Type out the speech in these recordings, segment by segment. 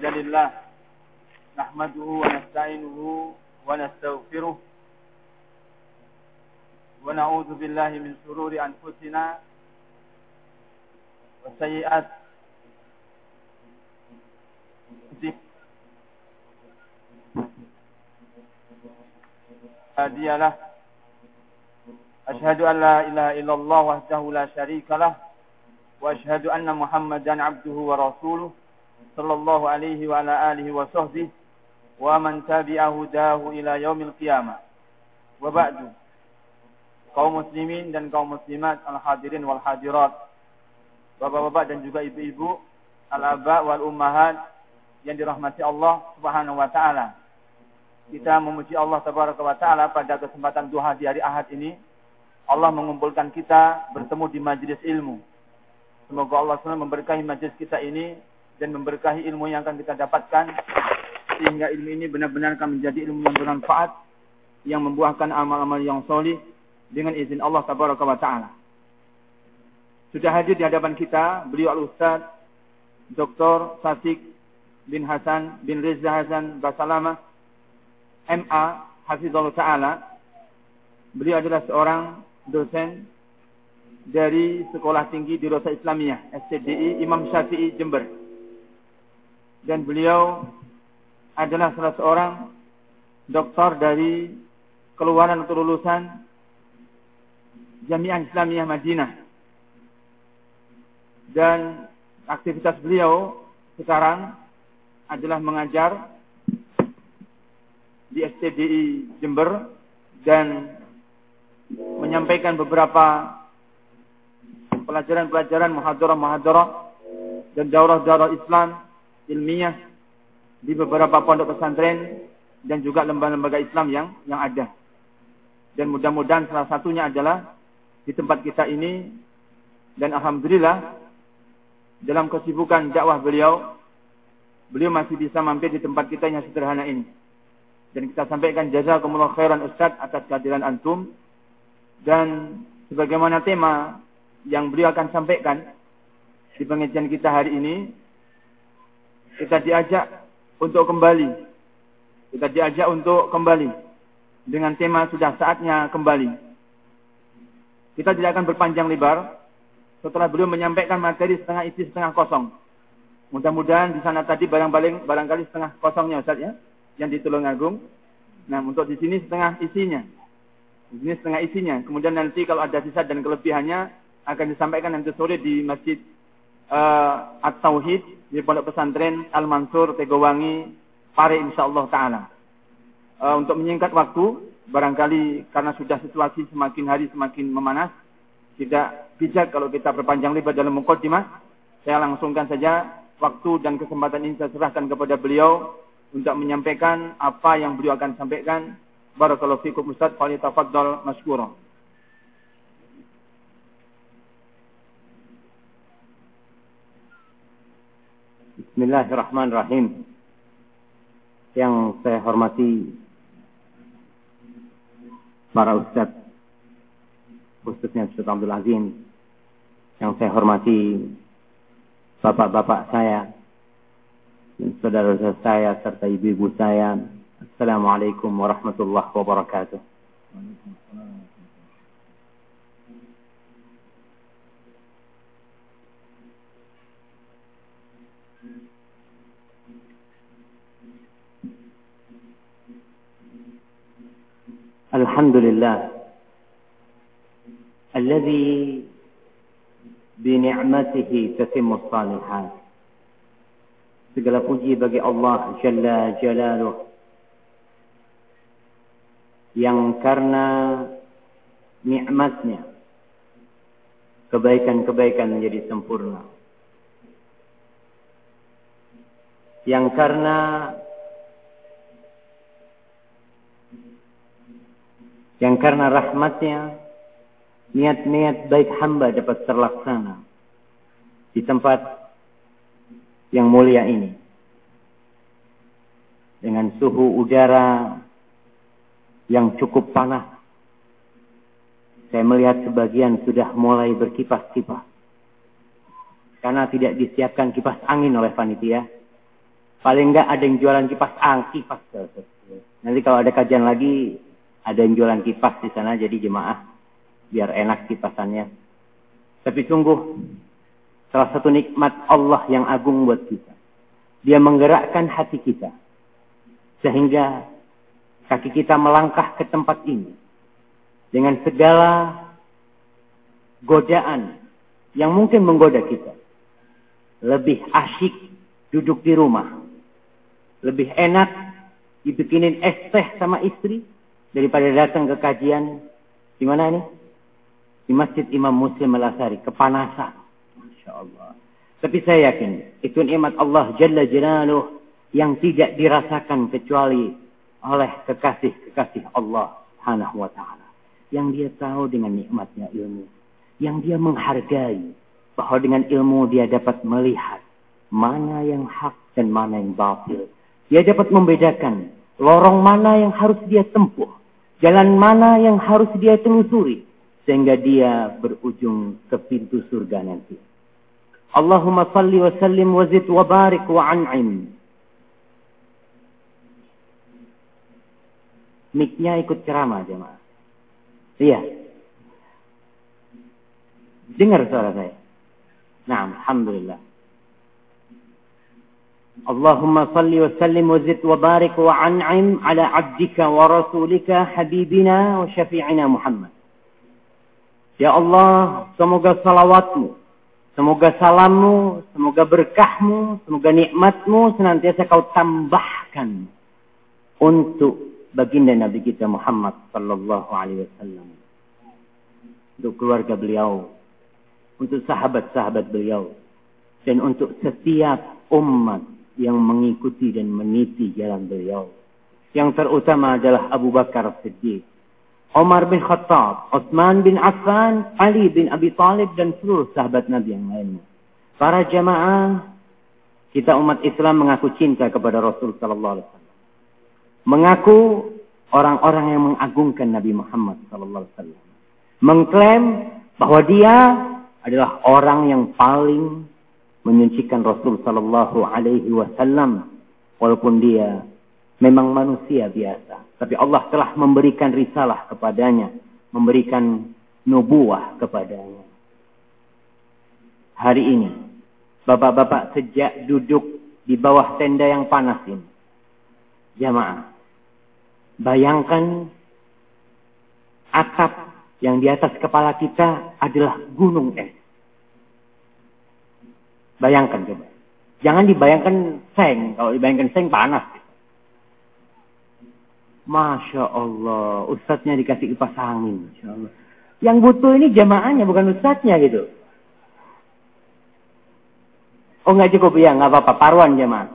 الحمد لله نحمده ونستعينه ونستغفره ونعوذ بالله من شرور أنفسنا وسيئات هادي له. أشهد أن لا إله إلا الله وحده لا شريك له وأشهد أن محمدا عبده ورسوله. صلى الله عليه وعلى آله وصحبه ومن تبع هداه إلى يوم القيامة وبعد kaum muslimin dan kaum muslimat al-hadirin wal hadirat bapak-bapak dan juga ibu-ibu al-aba wal ummahat yang dirahmati Allah Subhanahu wa taala kita memuji Allah tabaraka wa taala pada kesempatan duha di hari Ahad ini Allah mengumpulkan kita bertemu di majlis ilmu. Semoga Allah SWT memberkahi majlis kita ini dan memberkahi ilmu yang akan kita dapatkan sehingga ilmu ini benar-benar akan menjadi ilmu yang bermanfaat yang membuahkan amal-amal yang solih dengan izin Allah Tabaraka wa taala. Sudah hadir di hadapan kita beliau Al-Ustaz Dr. Sasik bin Hasan bin Rizza Hasan Basalama MA Hafizullah Ta'ala. Beliau adalah seorang dosen dari Sekolah Tinggi Dirosa Islamiyah SCDI Imam Syafi'i Jember. Dan beliau adalah salah seorang doktor dari keluaran atau lulusan Jamiah Islamiyah Madinah. Dan aktivitas beliau sekarang adalah mengajar di SCDI Jember dan menyampaikan beberapa pelajaran-pelajaran muhadarah-muhadarah dan daurah-daurah Islam ilmiah di beberapa pondok pesantren dan juga lembaga-lembaga Islam yang yang ada. Dan mudah-mudahan salah satunya adalah di tempat kita ini dan alhamdulillah dalam kesibukan dakwah beliau beliau masih bisa mampir di tempat kita yang sederhana ini. Dan kita sampaikan jazakumullah khairan Ustaz atas kehadiran antum dan sebagaimana tema yang beliau akan sampaikan di pengajian kita hari ini, kita diajak untuk kembali. Kita diajak untuk kembali dengan tema sudah saatnya kembali. Kita tidak akan berpanjang lebar setelah beliau menyampaikan materi setengah isi setengah kosong. Mudah-mudahan di sana tadi barang-barang barangkali setengah kosongnya Ustaz ya, yang di Tulungagung. Nah, untuk di sini setengah isinya. Ini setengah isinya. Kemudian nanti kalau ada sisa dan kelebihannya akan disampaikan nanti sore di Masjid uh, At-Tauhid di Pondok Pesantren Al-Mansur Tegowangi Pare insyaallah taala. Uh, untuk menyingkat waktu, barangkali karena sudah situasi semakin hari semakin memanas, tidak bijak kalau kita berpanjang lebar dalam mukadimah. Saya langsungkan saja waktu dan kesempatan ini saya serahkan kepada beliau untuk menyampaikan apa yang beliau akan sampaikan Barakallahu fikum Ustaz, falyatafaddal masykura. Bismillahirrahmanirrahim. Yang saya hormati para ustadz, khususnya Ustaz Abdul Azim. Yang saya hormati bapak-bapak saya, dan saudara-saudara saya, serta ibu-ibu saya. Assalamualaikum warahmatullahi wabarakatuh. الحمد لله الذي بنعمته تتم الصالحات segala puji bagi Allah Jalla Jalaluh yang karena nikmatnya kebaikan-kebaikan menjadi sempurna. Yang karena yang karena rahmatnya niat-niat baik hamba dapat terlaksana di tempat yang mulia ini dengan suhu udara yang cukup panas Saya melihat sebagian sudah mulai berkipas-kipas. Karena tidak disiapkan kipas angin oleh panitia. Paling enggak ada yang jualan kipas angin, kipas. Nanti kalau ada kajian lagi, ada yang jualan kipas di sana, jadi jemaah. Biar enak kipasannya. Tapi sungguh, salah satu nikmat Allah yang agung buat kita. Dia menggerakkan hati kita. Sehingga kaki kita melangkah ke tempat ini dengan segala godaan yang mungkin menggoda kita. Lebih asyik duduk di rumah. Lebih enak dibikinin es teh sama istri daripada datang ke kajian di mana ini? Di Masjid Imam Muslim Al-Asari, kepanasan. Masya Allah. Tapi saya yakin, itu nikmat Allah Jalla Jalaluh yang tidak dirasakan kecuali oleh kekasih-kekasih Allah Subhanahu wa taala yang dia tahu dengan nikmatnya ilmu, yang dia menghargai bahwa dengan ilmu dia dapat melihat mana yang hak dan mana yang batil. Dia dapat membedakan lorong mana yang harus dia tempuh, jalan mana yang harus dia telusuri sehingga dia berujung ke pintu surga nanti. Allahumma salli wa sallim wa zid wa barik wa an'im. Miknya ikut ceramah jemaah. Iya. Dengar suara saya. Nah, Alhamdulillah. Wa barik wa an'im ala abdika wa rasulika habibina wa syafi'ina Muhammad. Ya Allah, semoga salawatmu, semoga salammu, semoga berkahmu, semoga nikmatmu senantiasa kau tambahkan untuk baginda Nabi kita Muhammad sallallahu alaihi wasallam. Untuk keluarga beliau, untuk sahabat-sahabat beliau dan untuk setiap umat yang mengikuti dan meniti jalan beliau. Yang terutama adalah Abu Bakar Siddiq, Umar bin Khattab, Utsman bin Affan, Ali bin Abi Talib dan seluruh sahabat Nabi yang lainnya. Para jamaah kita umat Islam mengaku cinta kepada Rasul sallallahu alaihi wasallam mengaku orang-orang yang mengagungkan Nabi Muhammad sallallahu alaihi wasallam. Mengklaim bahwa dia adalah orang yang paling menyucikan Rasul sallallahu alaihi wasallam walaupun dia memang manusia biasa, tapi Allah telah memberikan risalah kepadanya, memberikan nubuah kepadanya. Hari ini, bapak-bapak sejak duduk di bawah tenda yang panas ini, jamaah. Bayangkan atap yang di atas kepala kita adalah gunung es. Bayangkan coba. Jangan dibayangkan seng. Kalau dibayangkan seng panas. Masya Allah. Ustadznya dikasih kipas angin. Masya Allah. Yang butuh ini jamaahnya bukan ustadznya gitu. Oh nggak cukup ya nggak apa-apa. Paruan jamaah.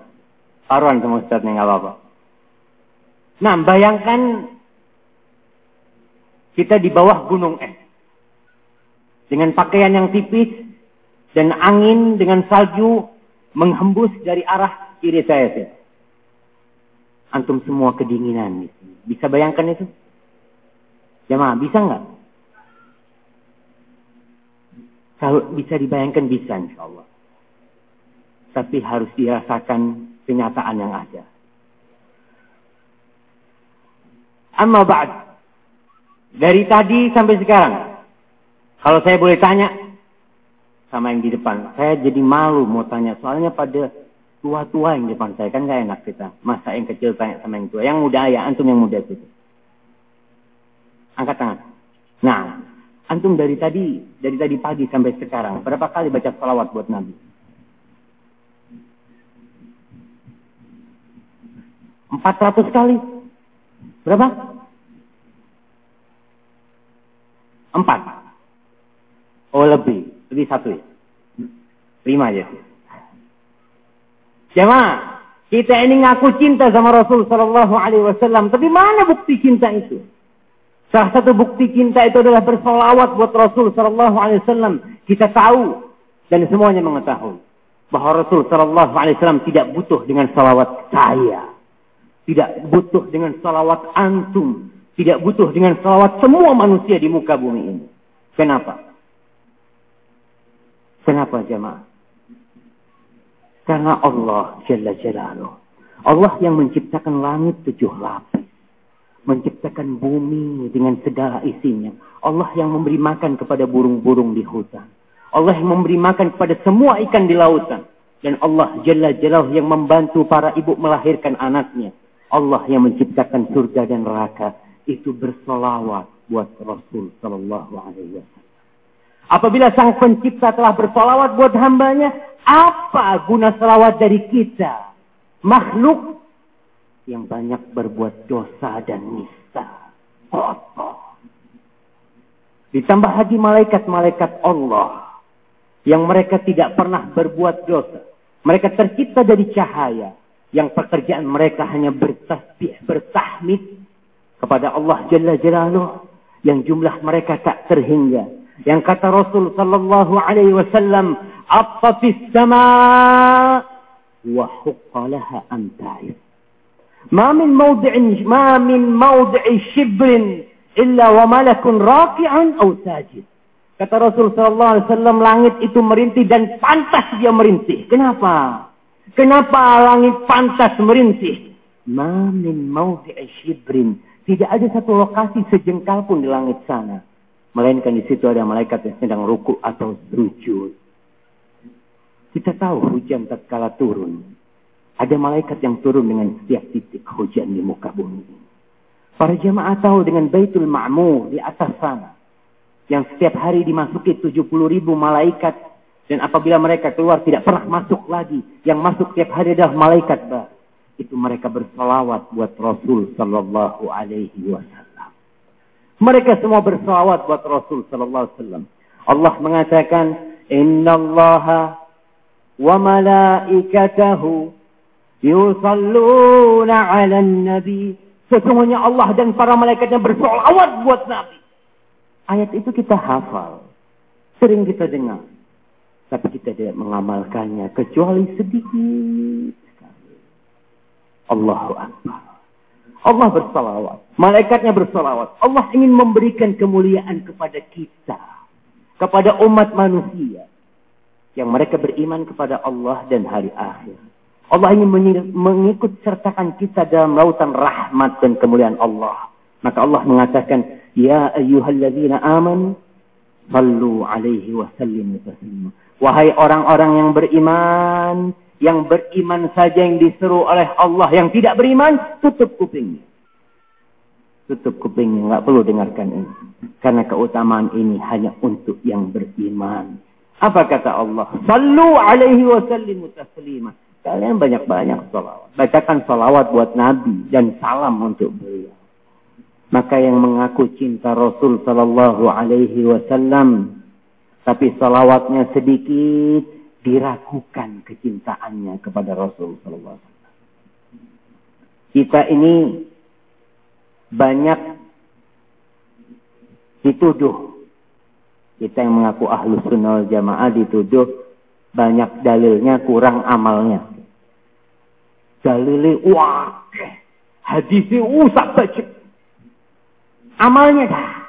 Paruan sama ustadznya nggak apa-apa. Nah, bayangkan kita di bawah gunung es. Dengan pakaian yang tipis dan angin dengan salju menghembus dari arah kiri saya. Antum semua kedinginan. Bisa bayangkan itu? Jemaah, bisa nggak? Kalau bisa dibayangkan bisa insya Allah. Tapi harus dirasakan kenyataan yang ada. Amma ba'd. Dari tadi sampai sekarang. Kalau saya boleh tanya sama yang di depan. Saya jadi malu mau tanya. Soalnya pada tua-tua yang di depan saya. Kan gak enak kita. Masa yang kecil tanya sama yang tua. Yang muda ya. Antum yang muda itu. Angkat tangan. Nah. Antum dari tadi. Dari tadi pagi sampai sekarang. Berapa kali baca salawat buat Nabi? Empat ratus kali. Berapa? Empat. Oh lebih. Lebih satu ya. Lima aja. Jemaah, kita ini ngaku cinta sama Rasul Sallallahu Alaihi Wasallam, tapi mana bukti cinta itu? Salah satu bukti cinta itu adalah bersolawat buat Rasul Sallallahu Alaihi Wasallam. Kita tahu dan semuanya mengetahui bahwa Rasul Sallallahu Alaihi Wasallam tidak butuh dengan salawat saya. Tidak butuh dengan salawat antum. Tidak butuh dengan salawat semua manusia di muka bumi ini. Kenapa? Kenapa jemaah? Karena Allah Jalla Jalaluh. Allah yang menciptakan langit tujuh lapis. Menciptakan bumi dengan segala isinya. Allah yang memberi makan kepada burung-burung di hutan. Allah yang memberi makan kepada semua ikan di lautan. Dan Allah Jalla Jalaluh yang membantu para ibu melahirkan anaknya. Allah yang menciptakan surga dan neraka itu bersolawat buat Rasul Sallallahu Alaihi Wasallam. Apabila sang pencipta telah bersolawat buat hambanya, apa guna salawat dari kita? Makhluk yang banyak berbuat dosa dan nista. Kotor. Ditambah lagi malaikat-malaikat Allah. Yang mereka tidak pernah berbuat dosa. Mereka tercipta dari cahaya. Yang pekerjaan mereka hanya bertasbih, bertahmid kepada Allah Jalla Jalaluh yang jumlah mereka tak terhingga. Yang kata Rasul sallallahu alaihi wasallam, "Attafis sama wa huqqalaha an ta'if." Ma min mawdi'in ma min mawdi'i shibrin illa wa malakun raki'un aw sajid. Kata Rasul sallallahu alaihi wasallam, langit itu merintih dan pantas dia merintih. Kenapa? Kenapa langit pantas merintih? Ma min mawdi'i shibrin tidak ada satu lokasi sejengkal pun di langit sana. Melainkan di situ ada malaikat yang sedang ruku atau sujud. Kita tahu hujan tak kala turun. Ada malaikat yang turun dengan setiap titik hujan di muka bumi. Para jemaah tahu dengan Baitul Ma'mur di atas sana. Yang setiap hari dimasuki 70 ribu malaikat. Dan apabila mereka keluar tidak pernah masuk lagi. Yang masuk setiap hari adalah malaikat baru itu mereka bersalawat buat Rasul sallallahu alaihi wasallam. Mereka semua bersalawat buat Rasul sallallahu alaihi wasallam. Allah mengatakan, "Innallaha wa malaikatahu yusalluna 'alan nabi." Sesungguhnya Allah dan para malaikatnya bersalawat buat Nabi. Ayat itu kita hafal. Sering kita dengar. Tapi kita tidak mengamalkannya kecuali sedikit Allahu Akbar. Allah bersalawat. Malaikatnya bersalawat. Allah ingin memberikan kemuliaan kepada kita. Kepada umat manusia. Yang mereka beriman kepada Allah dan hari akhir. Allah ingin mengikut sertakan kita dalam lautan rahmat dan kemuliaan Allah. Maka Allah mengatakan, Ya ayyuhalladzina aman, sallu alaihi wa sallimu Wahai orang-orang yang beriman, yang beriman saja yang diseru oleh Allah. Yang tidak beriman, tutup kupingnya. Tutup kupingnya, nggak perlu dengarkan ini. Karena keutamaan ini hanya untuk yang beriman. Apa kata Allah? Sallu alaihi wa sallimu taslima. Kalian banyak-banyak salawat. Bacakan salawat buat Nabi dan salam untuk beliau. Maka yang mengaku cinta Rasul sallallahu alaihi wasallam tapi salawatnya sedikit diragukan kecintaannya kepada Rasul Sallallahu Alaihi Wasallam. Kita ini banyak dituduh. Kita yang mengaku ahlu sunnah jamaah dituduh banyak dalilnya kurang amalnya. Dalilnya wah, hadisnya usah baca. Amalnya dah.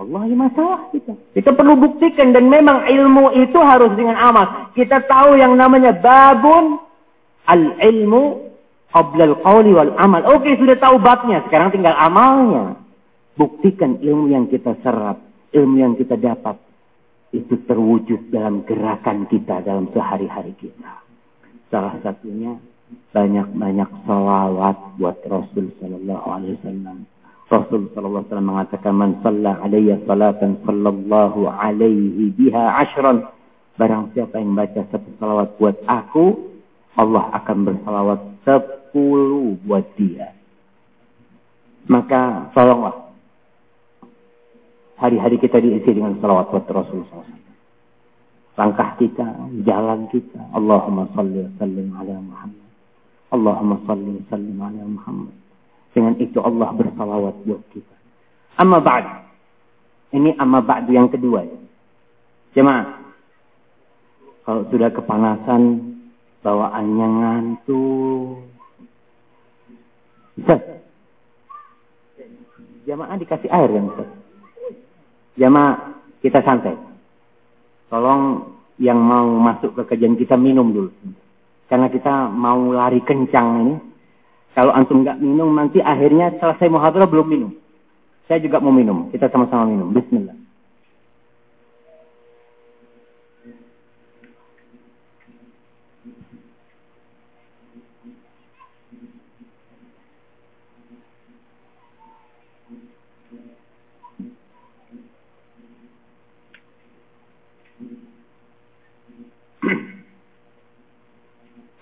Allah ya masalah kita. Kita perlu buktikan dan memang ilmu itu harus dengan amal. Kita tahu yang namanya babun al-ilmu qabla al-qawli wal amal. Oke, sudah tahu babnya, sekarang tinggal amalnya. Buktikan ilmu yang kita serap, ilmu yang kita dapat itu terwujud dalam gerakan kita dalam sehari-hari kita. Salah satunya banyak-banyak salawat buat Rasul sallallahu alaihi wasallam Rasul sallallahu alaihi mengatakan man shalla alayya salatan sallallahu alaihi biha ashran. Barang siapa yang baca satu salawat buat aku, Allah akan bersalawat sepuluh buat dia. Maka tolonglah hari-hari kita diisi dengan salawat buat Rasul SAW. Langkah kita, jalan kita. Allahumma salli wa sallim ala Muhammad. Allahumma salli wa sallim ala Muhammad. Dengan itu Allah bersalawat buat kita. Amma ba'd. Ini amma ba'd yang kedua. Jemaah. Kalau sudah kepanasan, bawaannya ngantuk. Bisa. Jamaah dikasih air kan Ustaz? Jamaah kita santai. Tolong yang mau masuk ke kajian kita minum dulu. Karena kita mau lari kencang ini. Kalau antum nggak minum nanti akhirnya selesai muhadarah belum minum. Saya juga mau minum. Kita sama-sama minum. Bismillah.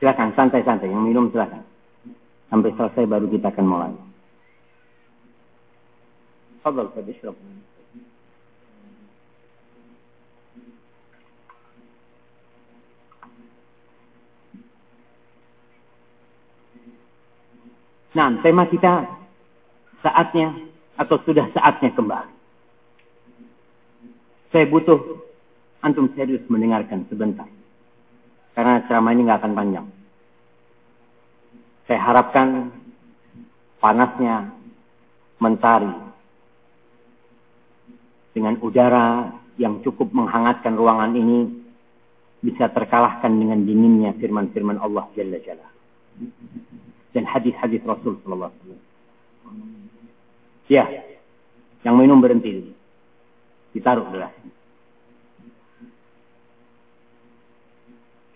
Silakan santai-santai yang minum silakan. Sampai selesai baru kita akan mulai. Fadal tadi Nah, tema kita saatnya atau sudah saatnya kembali. Saya butuh antum serius mendengarkan sebentar. Karena ceramah ini nggak akan panjang. Saya harapkan panasnya mentari dengan udara yang cukup menghangatkan ruangan ini bisa terkalahkan dengan dinginnya firman-firman Allah Jalla Jalla dan hadis-hadis Rasul Sallallahu Alaihi Wasallam. Ya, yang minum berhenti dulu. Ditaruh gelasnya.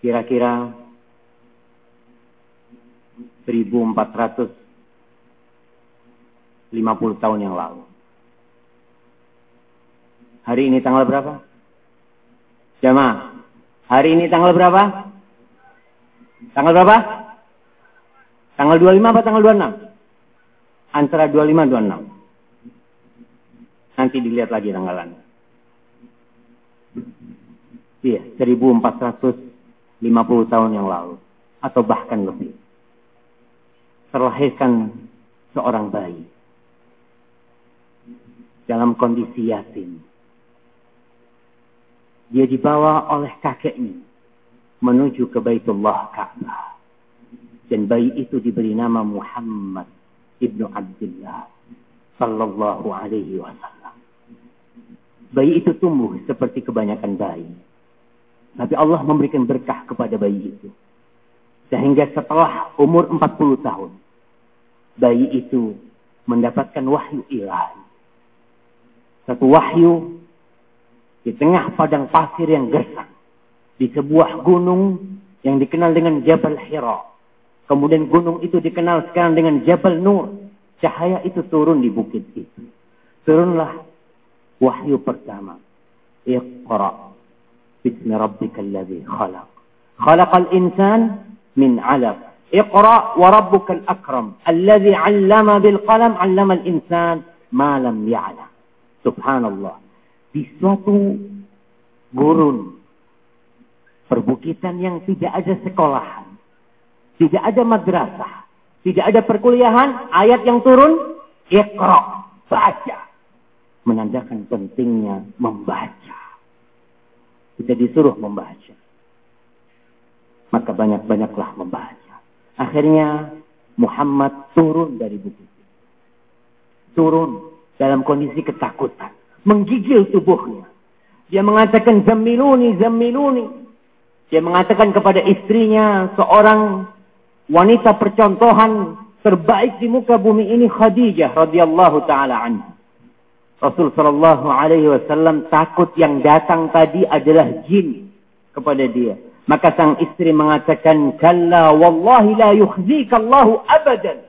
kira-kira 1450 tahun yang lalu. Hari ini tanggal berapa? Jamaah. Hari ini tanggal berapa? Tanggal berapa? Tanggal 25 apa tanggal 26? Antara 25 26. Nanti dilihat lagi tanggalannya. Iya, 1400 50 tahun yang lalu atau bahkan lebih. Terlahirkan seorang bayi dalam kondisi yatim. Dia dibawa oleh kakeknya menuju ke Baitullah Ka'bah. Dan bayi itu diberi nama Muhammad ibnu Abdullah sallallahu alaihi wasallam. Bayi itu tumbuh seperti kebanyakan bayi tapi Allah memberikan berkah kepada bayi itu. Sehingga setelah umur 40 tahun, bayi itu mendapatkan wahyu ilahi. Satu wahyu di tengah padang pasir yang gersang. Di sebuah gunung yang dikenal dengan Jabal Hira. Kemudian gunung itu dikenal sekarang dengan Jabal Nur. Cahaya itu turun di bukit itu. Turunlah wahyu pertama. Iqra. Bismi rabbikal ladzi khalaq. Khalaqal insan min 'alaq. Iqra wa rabbukal akram. Alladhi 'allama bil qalam 'allama al-insan ma lam ya'lam. Subhanallah. Di suatu gurun perbukitan yang tidak ada sekolahan, tidak ada madrasah, tidak ada perkuliahan, ayat yang turun Iqra, baca. Menandakan pentingnya membaca. Kita disuruh membaca. Maka banyak-banyaklah membaca. Akhirnya Muhammad turun dari bukit. Turun dalam kondisi ketakutan. Menggigil tubuhnya. Dia mengatakan zamiluni, zamiluni. Dia mengatakan kepada istrinya seorang wanita percontohan terbaik di muka bumi ini Khadijah radhiyallahu taala anha. Rasul Shallallahu Alaihi Wasallam takut yang datang tadi adalah jin kepada dia. Maka sang istri mengatakan, Kalla wallahi la yukhzikallahu abadan.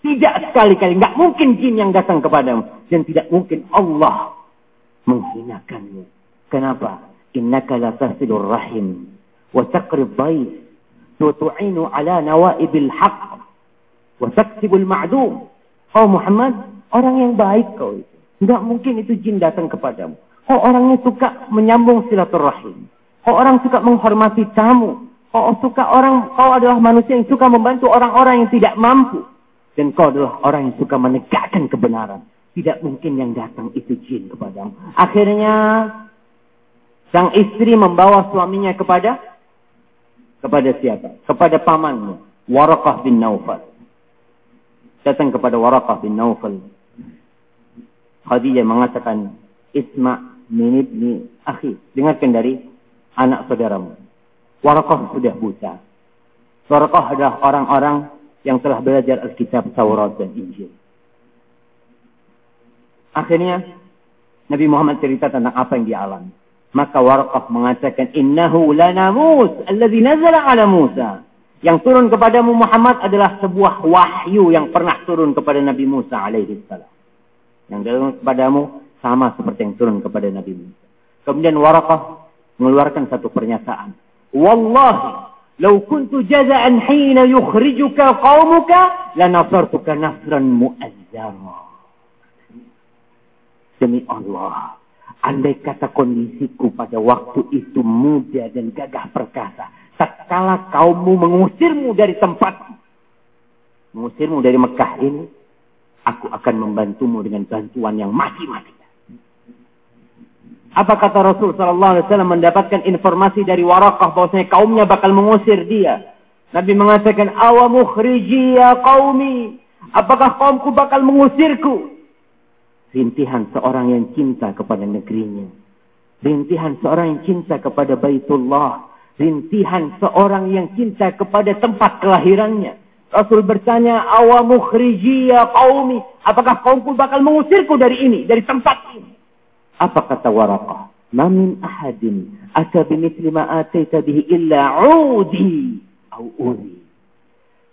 Tidak sekali-kali. Tidak mungkin jin yang datang kepadamu. Dan tidak mungkin Allah menghinakanmu. Kenapa? Innaka la tasilur rahim. Wa taqrib baik. Wa tu'inu ala nawaibil haq. Wa taksibul ma'dum. Kau Muhammad, orang yang baik kau itu. Tidak mungkin itu jin datang kepadamu. Kau orangnya suka menyambung silaturahim. Kau orang suka menghormati tamu. Kau suka orang, kau adalah manusia yang suka membantu orang-orang yang tidak mampu. Dan kau adalah orang yang suka menegakkan kebenaran. Tidak mungkin yang datang itu jin kepadamu. Akhirnya, sang istri membawa suaminya kepada kepada siapa? Kepada pamannya. Warakah bin Naufal. Datang kepada Warakah bin Naufal Khadijah mengatakan, Isma min ibni akhi. Dengarkan dari anak saudaramu. Warakah sudah buta. Warakah adalah orang-orang yang telah belajar Alkitab, Taurat, dan Injil. Akhirnya, Nabi Muhammad cerita tentang apa yang dia alami. Maka Warakah mengatakan, Innahu lanamus alladhi nazala ala Musa. Yang turun kepadamu Muhammad adalah sebuah wahyu yang pernah turun kepada Nabi Musa alaihi salam. Yang turun kepadamu sama seperti yang turun kepada Nabi Musa. Kemudian Warakah mengeluarkan satu pernyataan. Wallahi, lau kuntu jaza'an hina yukhrijuka qawmuka, lanasartuka nasran mu'azzara. Demi Allah, andai kata kondisiku pada waktu itu muda dan gagah perkasa, tatkala kaummu mengusirmu dari tempat, mengusirmu dari Mekah ini, aku akan membantumu dengan bantuan yang mati-mati. Apa kata Rasul Sallallahu Alaihi Wasallam mendapatkan informasi dari Warakah bahwasanya kaumnya bakal mengusir dia. Nabi mengatakan, Awamukhriji ya kaumi. Apakah kaumku bakal mengusirku? Rintihan seorang yang cinta kepada negerinya. Rintihan seorang yang cinta kepada Baitullah. Rintihan seorang yang cinta kepada tempat kelahirannya. Rasul bertanya, Awamukhriji ya kaumi. Apakah kaumku bakal mengusirku dari ini, dari tempat ini? Apa kata Waraqah? Mamin ahadin ata bimithli ma ataita bihi illa udi au udi.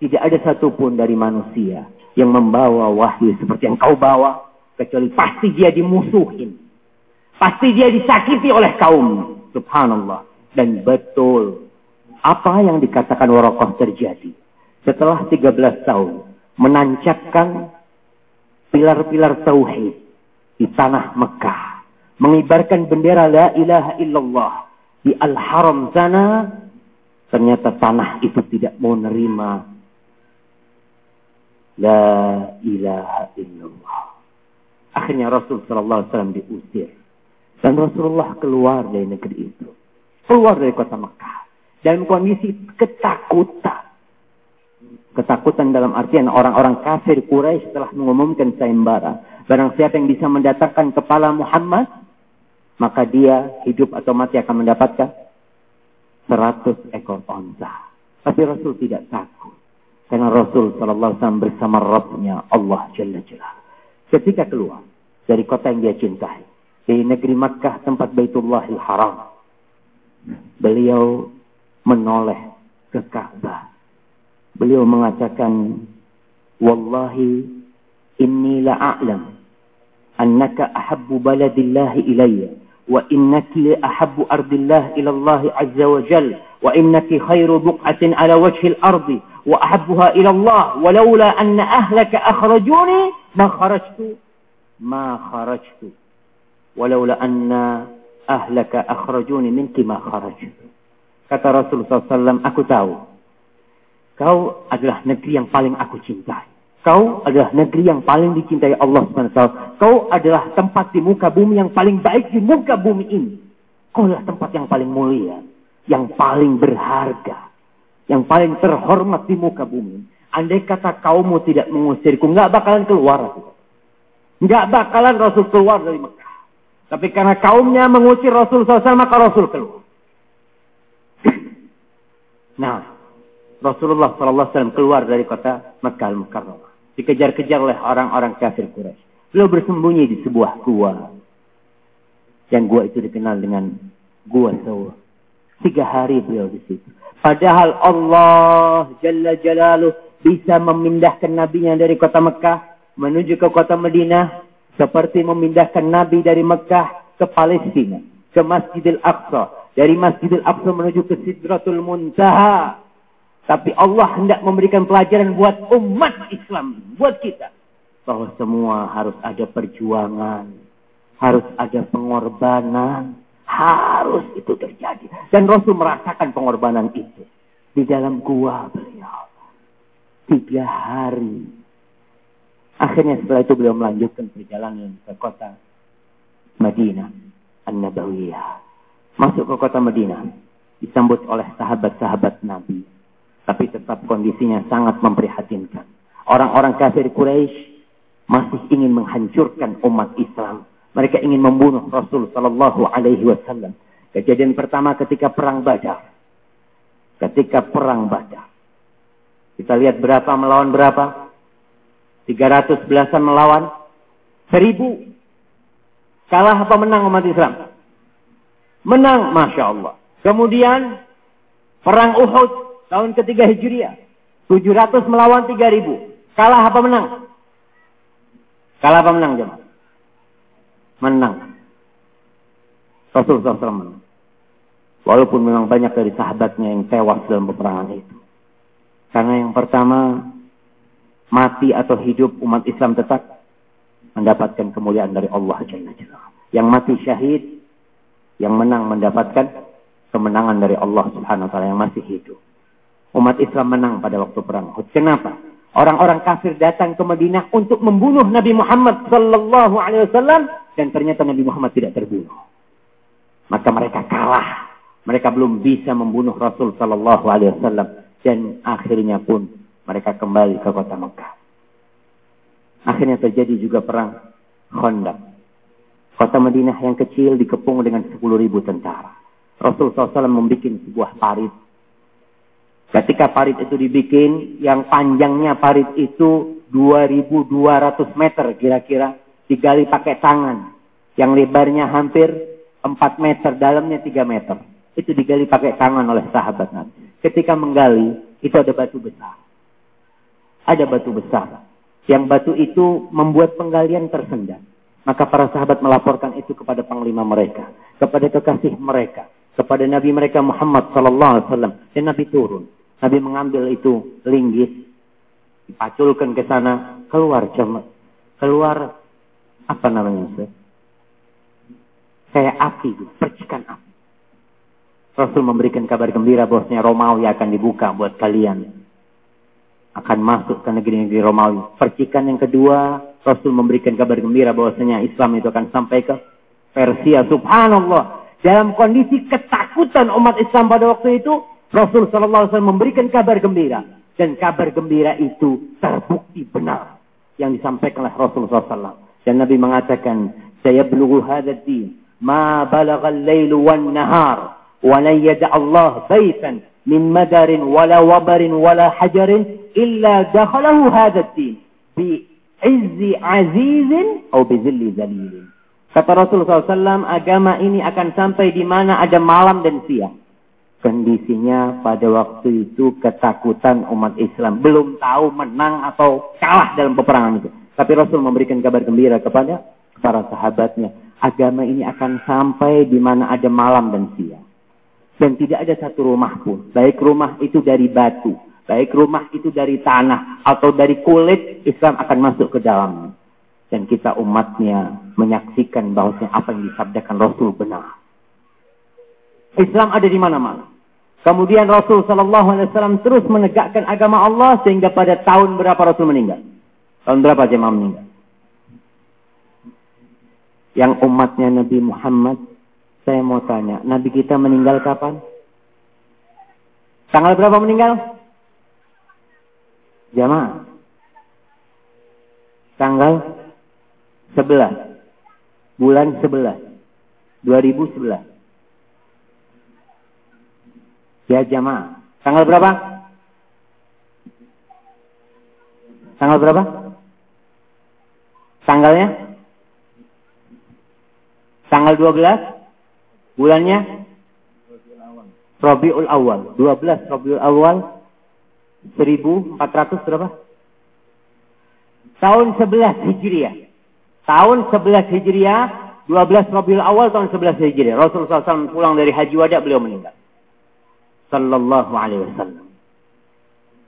Tidak ada satupun dari manusia yang membawa wahyu seperti yang kau bawa kecuali pasti dia dimusuhin. Pasti dia disakiti oleh kaum. Subhanallah. Dan betul apa yang dikatakan Waraqah terjadi. Setelah 13 tahun menancapkan pilar-pilar tauhid di tanah Mekah mengibarkan bendera la ilaha illallah di al-haram sana ternyata tanah itu tidak mau nerima. La ilaha illallah. Akhirnya Rasul sallallahu alaihi wasallam diusir. Dan Rasulullah keluar dari negeri itu. Keluar dari kota Mekah. Dalam kondisi ketakutan. Ketakutan dalam artian orang-orang kafir Quraisy telah mengumumkan sayembara. Barang siapa yang bisa mendatangkan kepala Muhammad maka dia hidup atau mati akan mendapatkan 100 ekor onta. Tapi Rasul tidak takut. Karena Rasul SAW bersama Rabbnya Allah Jalla Jalla. Ketika keluar dari kota yang dia cintai. Di negeri Makkah tempat Baitullahil Haram. Beliau menoleh ke Ka'bah. Beliau mengatakan, Wallahi inni la'a'lam annaka ahabbu baladillahi ilayya وإنك لأحب أرض الله إلى الله عز وجل وإنك خير بقعة على وجه الأرض وأحبها إلى الله ولولا أن أهلك أخرجوني ما خرجت ما خرجت. ولولا أن أهلك أخرجوني منك ما خرجت. Kata Rasulullah SAW aku tahu kau adalah negeri yang paling aku cintai. Kau adalah negeri yang paling dicintai Allah SWT. Kau adalah tempat di muka bumi yang paling baik di muka bumi ini. Kau adalah tempat yang paling mulia. Yang paling berharga. Yang paling terhormat di muka bumi. Andai kata kaummu tidak mengusirku, nggak bakalan keluar. Nggak bakalan Rasul keluar dari Mekah. Tapi karena kaumnya mengusir Rasul SAW, maka Rasul keluar. nah, Rasulullah SAW keluar dari kota Mekah al-Mukarramah dikejar-kejar oleh orang-orang kafir Quraisy. Beliau bersembunyi di sebuah gua. Yang gua itu dikenal dengan gua Sawa. Tiga hari beliau di situ. Padahal Allah Jalla Jalaluh bisa memindahkan nabinya dari kota Mekah menuju ke kota Madinah seperti memindahkan nabi dari Mekah ke Palestina, ke Masjidil Aqsa, dari Masjidil Aqsa menuju ke Sidratul Muntaha, tapi Allah hendak memberikan pelajaran buat umat Islam, buat kita. Bahwa semua harus ada perjuangan, harus ada pengorbanan, harus itu terjadi. Dan Rasul merasakan pengorbanan itu. Di dalam gua beliau. Tiga hari. Akhirnya setelah itu beliau melanjutkan perjalanan ke kota Madinah. An-Nabawiyah. Masuk ke kota Madinah. Disambut oleh sahabat-sahabat Nabi tapi tetap kondisinya sangat memprihatinkan. Orang-orang kafir Quraisy masih ingin menghancurkan umat Islam. Mereka ingin membunuh Rasul Sallallahu Alaihi Wasallam. Kejadian pertama ketika perang Badar. Ketika perang Badar. Kita lihat berapa melawan berapa? 300 belasan melawan 1000. Kalah apa menang umat Islam? Menang, Masya Allah. Kemudian perang Uhud tahun ketiga Hijriah. 700 melawan 3000. Kalah apa menang? Kalah apa menang jemaah? Menang. Rasulullah SAW menang. Walaupun memang banyak dari sahabatnya yang tewas dalam peperangan itu. Karena yang pertama, mati atau hidup umat Islam tetap mendapatkan kemuliaan dari Allah Jalla. Yang mati syahid, yang menang mendapatkan kemenangan dari Allah Subhanahu wa taala yang masih hidup. Umat Islam menang pada waktu perang Uhud. Kenapa? Orang-orang kafir datang ke Madinah untuk membunuh Nabi Muhammad sallallahu alaihi wasallam dan ternyata Nabi Muhammad tidak terbunuh. Maka mereka kalah. Mereka belum bisa membunuh Rasul sallallahu alaihi wasallam dan akhirnya pun mereka kembali ke kota Mekah. Akhirnya terjadi juga perang Khandaq. Kota Madinah yang kecil dikepung dengan 10.000 tentara. Rasul SAW membuat sebuah parit Ketika parit itu dibikin, yang panjangnya parit itu 2200 meter kira-kira, digali pakai tangan. Yang lebarnya hampir 4 meter, dalamnya 3 meter. Itu digali pakai tangan oleh sahabat Nabi. Ketika menggali, itu ada batu besar. Ada batu besar. Yang batu itu membuat penggalian tersendat. Maka para sahabat melaporkan itu kepada panglima mereka, kepada kekasih mereka, kepada Nabi mereka Muhammad sallallahu alaihi wasallam dan Nabi turun. Nabi mengambil itu linggis, dipaculkan ke sana, keluar cuma keluar apa namanya Ustaz? Kayak api, percikan api. Rasul memberikan kabar gembira bahwasanya Romawi akan dibuka buat kalian. Akan masuk ke negeri-negeri Romawi. Percikan yang kedua, Rasul memberikan kabar gembira bahwasanya Islam itu akan sampai ke Persia. Subhanallah. Dalam kondisi ketakutan umat Islam pada waktu itu, Rasul Sallallahu Alaihi Wasallam memberikan kabar gembira dan kabar gembira itu terbukti benar yang disampaikan oleh Rasul SAW. Dan Nabi mengatakan, saya belughu hadad din, ma balagha al-lailu wan nahar, wa la yada Allah baitan min madarin wala wabarin wala hajarin illa dakhalahu hadad din bi izzi azizin atau bi zilli zalilin. Kata Rasulullah SAW, agama ini akan sampai di mana ada malam dan siang. Kondisinya pada waktu itu ketakutan umat Islam. Belum tahu menang atau kalah dalam peperangan itu. Tapi Rasul memberikan kabar gembira kepada para sahabatnya. Agama ini akan sampai di mana ada malam dan siang. Dan tidak ada satu rumah pun. Baik rumah itu dari batu. Baik rumah itu dari tanah. Atau dari kulit. Islam akan masuk ke dalamnya. Dan kita umatnya menyaksikan bahwa apa yang disabdakan Rasul benar. Islam ada di mana-mana. Kemudian Rasul Shallallahu Alaihi Wasallam terus menegakkan agama Allah sehingga pada tahun berapa Rasul meninggal? Tahun berapa jemaah meninggal? Yang umatnya Nabi Muhammad, saya mau tanya, Nabi kita meninggal kapan? Tanggal berapa meninggal? Jamaah. Tanggal 11. Bulan 11. 2011. Ya jamaah. Tanggal berapa? Tanggal berapa? Tanggalnya? Tanggal 12? Bulannya? Rabiul Awal. 12 Rabiul Awal 1400 berapa? Tahun 11 Hijriah. Tahun 11 Hijriah, 12 Rabiul Awal tahun 11 Hijriah. Rasulullah SAW pulang dari Haji Wada, beliau meninggal. Sallallahu alaihi wasallam.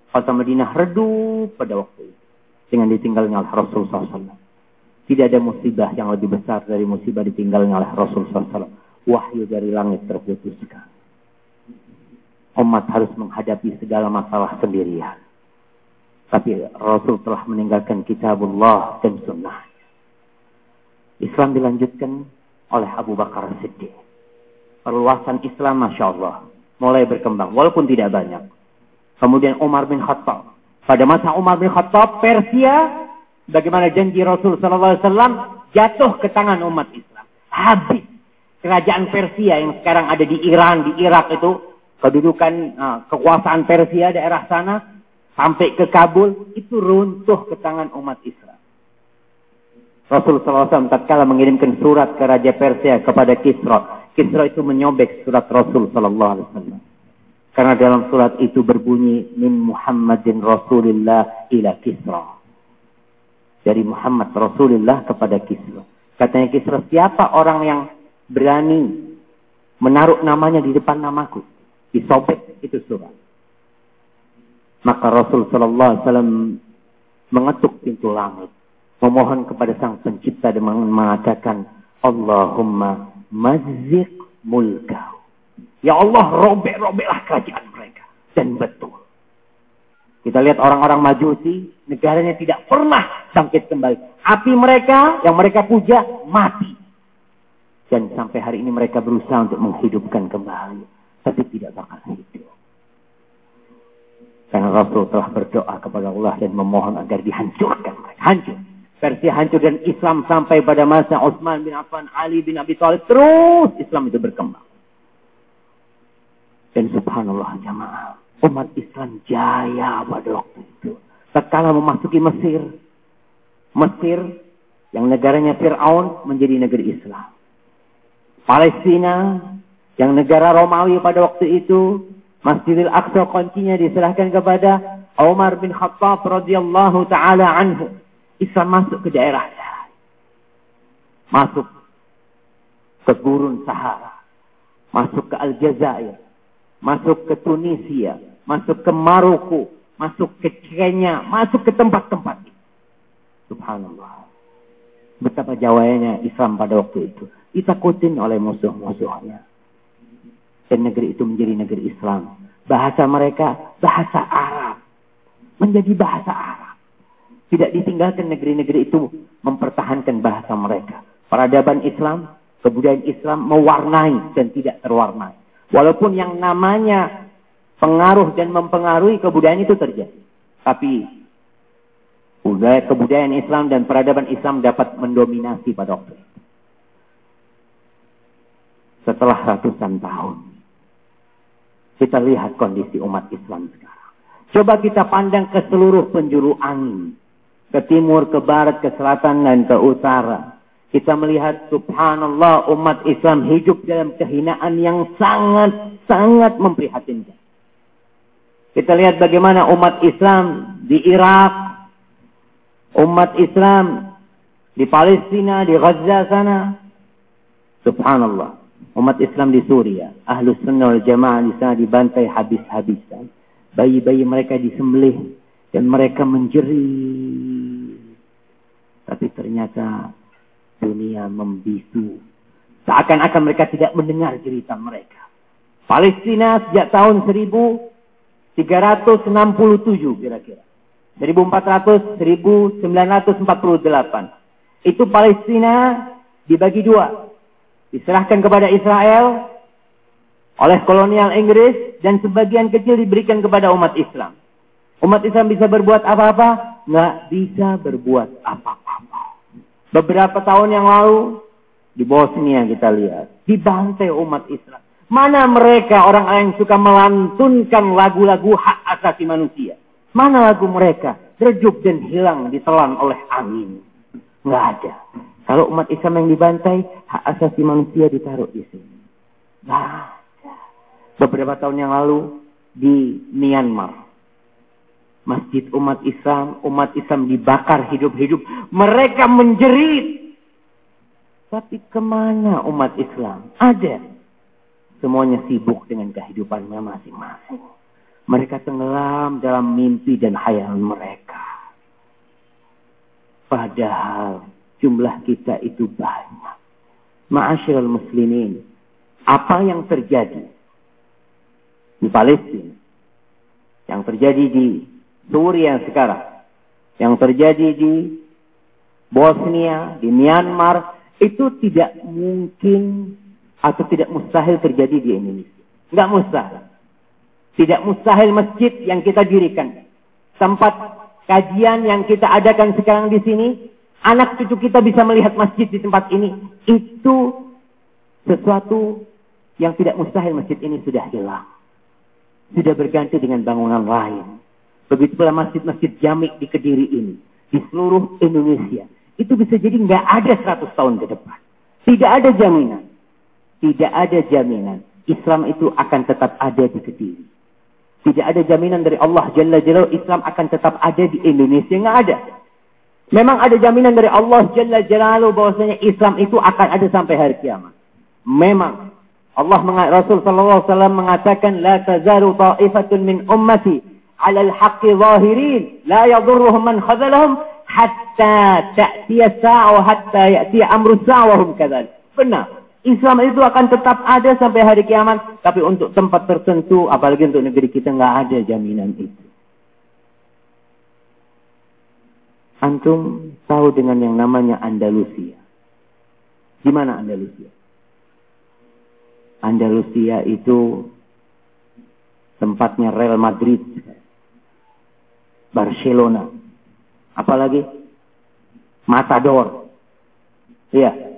Kota Madinah redup pada waktu itu. Dengan ditinggalnya oleh Rasul SAW. Tidak ada musibah yang lebih besar dari musibah ditinggalnya oleh Rasul SAW. Wahyu dari langit terputuskan. Umat harus menghadapi segala masalah sendirian. Tapi Rasul telah meninggalkan kitabullah dan sunnah. Islam dilanjutkan oleh Abu Bakar Siddiq. Perluasan Islam Masya Allah mulai berkembang, walaupun tidak banyak. Kemudian Umar bin Khattab. Pada masa Umar bin Khattab, Persia bagaimana janji Rasul wasallam jatuh ke tangan umat Islam. Habis kerajaan Persia yang sekarang ada di Iran, di Irak itu kedudukan uh, kekuasaan Persia daerah sana sampai ke Kabul itu runtuh ke tangan umat Islam. Rasul SAW tatkala mengirimkan surat ke Raja Persia kepada Kisra. Kisra itu menyobek surat Rasul SAW. Karena dalam surat itu berbunyi min Muhammadin Rasulillah ila Kisra. Dari Muhammad Rasulullah kepada Kisra. Katanya Kisra, siapa orang yang berani menaruh namanya di depan namaku? Disobek itu surat. Maka Rasul Sallallahu Alaihi Wasallam mengetuk pintu langit memohon kepada sang pencipta dengan mengatakan Allahumma mazzik mulkau. Ya Allah robek-robeklah kerajaan mereka. Dan betul. Kita lihat orang-orang majusi, negaranya tidak pernah bangkit kembali. Api mereka yang mereka puja mati. Dan sampai hari ini mereka berusaha untuk menghidupkan kembali. Tapi tidak bakal hidup. Karena Rasul telah berdoa kepada Allah dan memohon agar dihancurkan mereka. Hancur. Persia hancur dan Islam sampai pada masa Utsman bin Affan, Ali bin Abi Thalib terus Islam itu berkembang. Dan subhanallah jamaah, umat Islam jaya pada waktu itu. Tatkala memasuki Mesir, Mesir yang negaranya Fir'aun menjadi negeri Islam. Palestina yang negara Romawi pada waktu itu, Masjidil Aqsa kuncinya diserahkan kepada Umar bin Khattab radhiyallahu taala anhu. Islam masuk ke daerahnya. Masuk ke gurun Sahara. Masuk ke Aljazair. Masuk ke Tunisia. Masuk ke Maroko. Masuk ke Kenya. Masuk ke tempat-tempat itu. Subhanallah. Betapa jawanya Islam pada waktu itu. Ditakutin oleh musuh-musuhnya. Dan negeri itu menjadi negeri Islam. Bahasa mereka bahasa Arab. Menjadi bahasa Arab. Tidak ditinggalkan negeri-negeri itu mempertahankan bahasa mereka. Peradaban Islam, kebudayaan Islam mewarnai dan tidak terwarnai. Walaupun yang namanya pengaruh dan mempengaruhi kebudayaan itu terjadi. Tapi budaya kebudayaan Islam dan peradaban Islam dapat mendominasi pada waktu itu. Setelah ratusan tahun, kita lihat kondisi umat Islam sekarang. Coba kita pandang ke seluruh penjuru angin ke timur, ke barat, ke selatan, dan ke utara. Kita melihat subhanallah umat Islam hidup dalam kehinaan yang sangat-sangat memprihatinkan. Kita lihat bagaimana umat Islam di Irak, umat Islam di Palestina, di Gaza sana. Subhanallah. Umat Islam di Suria, Ahlus Sunnah wal Jamaah di sana dibantai habis-habisan. Bayi-bayi mereka disembelih dan mereka menjerit. Tapi ternyata dunia membisu. Seakan-akan mereka tidak mendengar cerita mereka. Palestina sejak tahun 1367 kira-kira. 1400, 1948. Itu Palestina dibagi dua. Diserahkan kepada Israel oleh kolonial Inggris dan sebagian kecil diberikan kepada umat Islam. Umat Islam bisa berbuat apa-apa? Nggak bisa berbuat apa-apa. Beberapa tahun yang lalu, di Bosnia kita lihat, dibantai umat Islam. Mana mereka orang-orang yang suka melantunkan lagu-lagu hak asasi manusia? Mana lagu mereka? Rejuk dan hilang ditelan oleh angin. Nggak ada. Kalau umat Islam yang dibantai, hak asasi manusia ditaruh di sini. Nggak ada. Beberapa tahun yang lalu di Myanmar, masjid umat Islam, umat Islam dibakar hidup-hidup. Mereka menjerit. Tapi ke mana umat Islam? Ada. Semuanya sibuk dengan kehidupannya masing-masing. Mereka tenggelam dalam mimpi dan hayalan mereka. Padahal jumlah kita itu banyak. Ma'asyiral muslimin. Apa yang terjadi di Palestina? Yang terjadi di Suria sekarang. Yang terjadi di Bosnia, di Myanmar, itu tidak mungkin atau tidak mustahil terjadi di Indonesia. Tidak mustahil. Tidak mustahil masjid yang kita dirikan. Tempat kajian yang kita adakan sekarang di sini, anak cucu kita bisa melihat masjid di tempat ini, itu sesuatu yang tidak mustahil masjid ini sudah hilang. Sudah berganti dengan bangunan lain. Begitu pula masjid-masjid jamik di Kediri ini. Di seluruh Indonesia. Itu bisa jadi nggak ada 100 tahun ke depan. Tidak ada jaminan. Tidak ada jaminan. Islam itu akan tetap ada di Kediri. Tidak ada jaminan dari Allah Jalla Jalla Islam akan tetap ada di Indonesia. Nggak ada. Memang ada jaminan dari Allah Jalla Jalla bahwasanya Islam itu akan ada sampai hari kiamat. Memang Allah Rasul sallallahu mengatakan la tazaru ta'ifatun min ummati 'ala al-haqqi zahirin la yadurruhum man khazalahum hatta ta'tiya sa'a hatta ya'tiya amru sa'a wa hum kadzalik. Benar. Islam itu akan tetap ada sampai hari kiamat. Tapi untuk tempat tertentu, apalagi untuk negeri kita, nggak ada jaminan itu. Antum tahu dengan yang namanya Andalusia. Di mana Andalusia? Andalusia itu tempatnya Real Madrid, Barcelona, apalagi Matador. Iya,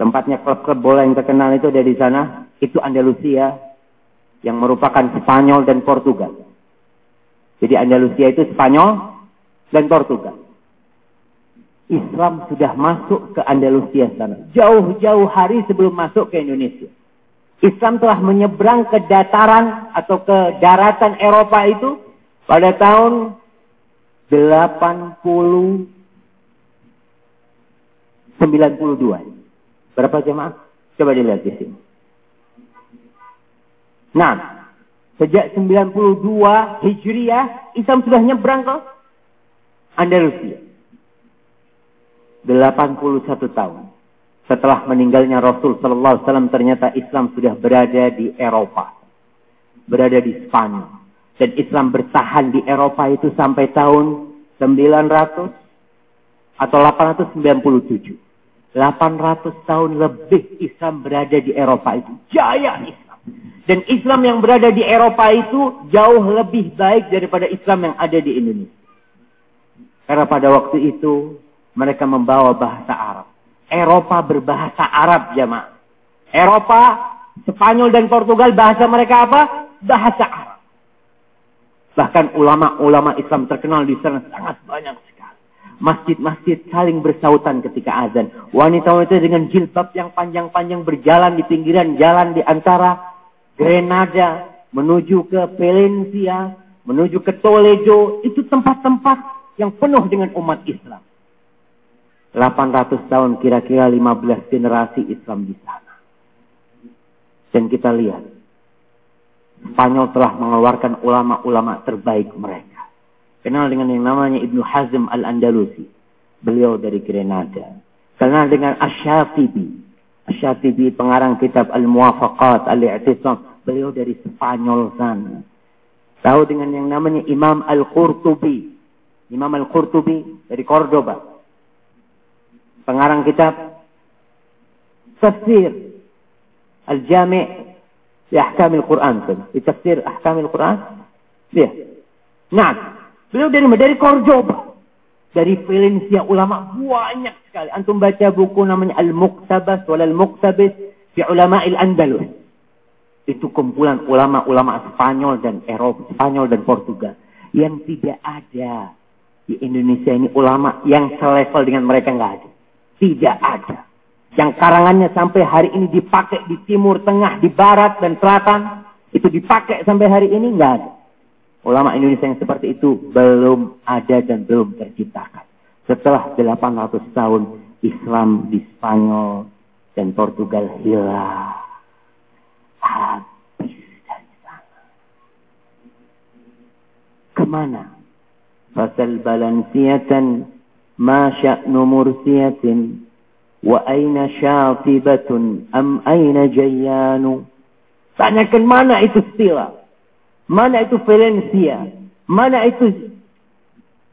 Tempatnya klub-klub bola yang terkenal itu ada di sana. Itu Andalusia yang merupakan Spanyol dan Portugal. Jadi Andalusia itu Spanyol dan Portugal. Islam sudah masuk ke Andalusia sana. Jauh-jauh hari sebelum masuk ke Indonesia. Islam telah menyeberang ke dataran atau ke daratan Eropa itu pada tahun 80 92. Berapa jemaah? Coba dilihat di sini. Nah, sejak 92 Hijriah, Islam sudah nyebrang ke Andalusia. 81 tahun. Setelah meninggalnya Rasul Sallallahu Alaihi Wasallam ternyata Islam sudah berada di Eropa. Berada di Spanyol. Dan Islam bertahan di Eropa itu sampai tahun 900 atau 897. 800 tahun lebih Islam berada di Eropa itu. Jaya Islam. Dan Islam yang berada di Eropa itu jauh lebih baik daripada Islam yang ada di Indonesia. Karena pada waktu itu mereka membawa bahasa Arab. Eropa berbahasa Arab jamaah. Eropa, Spanyol dan Portugal bahasa mereka apa? Bahasa Arab. Bahkan ulama-ulama Islam terkenal di sana sangat banyak Masjid-masjid saling bersautan ketika azan. Wanita-wanita dengan jilbab yang panjang-panjang berjalan di pinggiran jalan di antara Grenada menuju ke Valencia, menuju ke Toledo. Itu tempat-tempat yang penuh dengan umat Islam. 800 tahun kira-kira 15 generasi Islam di sana. Dan kita lihat, Spanyol telah mengeluarkan ulama-ulama terbaik mereka Kenal dengan yang namanya Ibnu Hazm Al-Andalusi. Beliau dari Grenada. Kenal dengan Ash-Shafibi. Ash-Shafibi pengarang kitab Al-Muwafaqat Al-I'tisam. Beliau dari Spanyol sana. Tahu dengan yang namanya Imam Al-Qurtubi. Imam Al-Qurtubi dari Cordoba. Pengarang kitab Tafsir Al-Jami' Al-Quran. Di Tafsir Ahkam Al-Quran. Ya. Nah, Beliau dari dari Cordoba. Dari Valencia ulama banyak sekali. Antum baca buku namanya Al-Muqtabas wal Al-Muqtabis fi ulama al-Andalus. Itu kumpulan ulama-ulama Spanyol dan Eropa, Spanyol dan Portugal yang tidak ada di Indonesia ini ulama yang selevel dengan mereka nggak ada. Tidak ada. Yang karangannya sampai hari ini dipakai di timur, tengah, di barat dan selatan. Itu dipakai sampai hari ini nggak ada. Ulama Indonesia yang seperti itu belum ada dan belum terciptakan. Setelah 800 tahun Islam di Spanyol dan Portugal hilang. Habis dari sana. Ke mana? Fasal balansiatan ma sya'nu mursiyatin aina syatibatun am aina jayyanu. Tanyakan mana itu stila Mana itu Valencia? Mana itu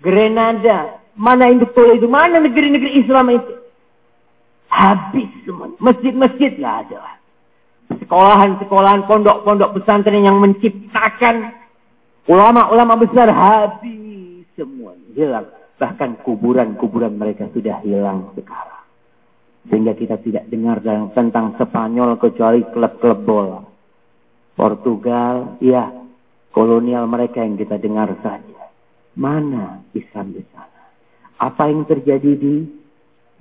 Grenada? Mana itu? Mana negeri-negeri Islam itu? Habis semua. Masjid-masjid lah ada. Sekolahan-sekolahan, pondok-pondok pesantren yang menciptakan ulama-ulama besar habis Semua hilang. Bahkan kuburan-kuburan mereka sudah hilang sekarang. Sehingga kita tidak dengar tentang Spanyol kecuali klub-klub bola. Portugal, ya, kolonial mereka yang kita dengar saja. Mana Islam di sana? Apa yang terjadi di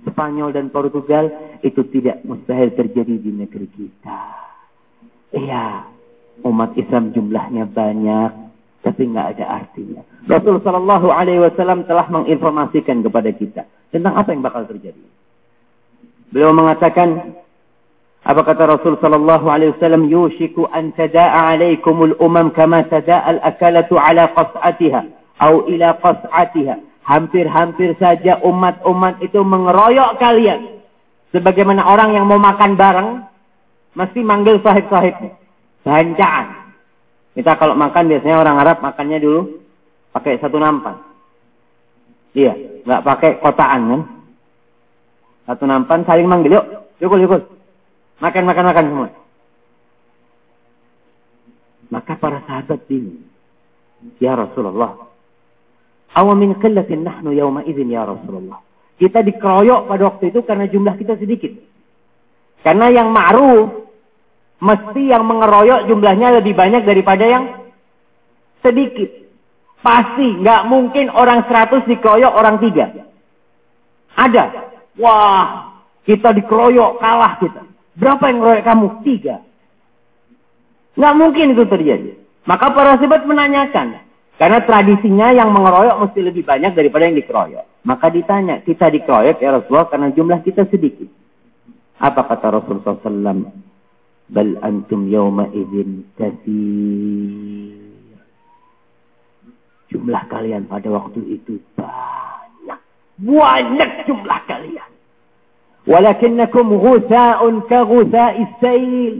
Spanyol dan Portugal itu tidak mustahil terjadi di negeri kita. Iya, umat Islam jumlahnya banyak, tapi nggak ada artinya. Rasulullah Shallallahu Alaihi Wasallam telah menginformasikan kepada kita tentang apa yang bakal terjadi. Beliau mengatakan, apa kata Rasul Shallallahu Alaihi Wasallam? Yushiku an tada'a alaikumul umam kama tada'a al-akalatu ala qas'atiha, atau ila qas'atiha. Hampir-hampir saja umat-umat itu mengeroyok kalian. Sebagaimana orang yang mau makan bareng, mesti manggil sahib-sahib. Bancaan. Kita kalau makan biasanya orang Arab makannya dulu pakai satu nampan. Iya, nggak pakai kotaan kan. Satu nampan saling manggil, yuk, yuk, yuk. Makan, makan, makan semua. Maka para sahabat bingung. Ya Rasulullah, Awa min nahnu yawma idzin ya Rasulullah. Kita dikeroyok pada waktu itu karena jumlah kita sedikit. Karena yang ma'ruf mesti yang mengeroyok jumlahnya lebih banyak daripada yang sedikit. Pasti nggak mungkin orang 100 dikeroyok orang tiga. Ada. Wah, kita dikeroyok kalah kita. Berapa yang ngeroyok kamu? Tiga. Nggak mungkin itu terjadi. Maka para sahabat menanyakan, karena tradisinya yang mengeroyok mesti lebih banyak daripada yang dikeroyok. Maka ditanya, kita dikeroyok ya Rasulullah karena jumlah kita sedikit. Apa kata Rasulullah SAW? Bal antum yawma idin kathir. Jumlah kalian pada waktu itu banyak. Banyak jumlah kalian. Walakinnakum ghusa'un ka ghusa'is sayl.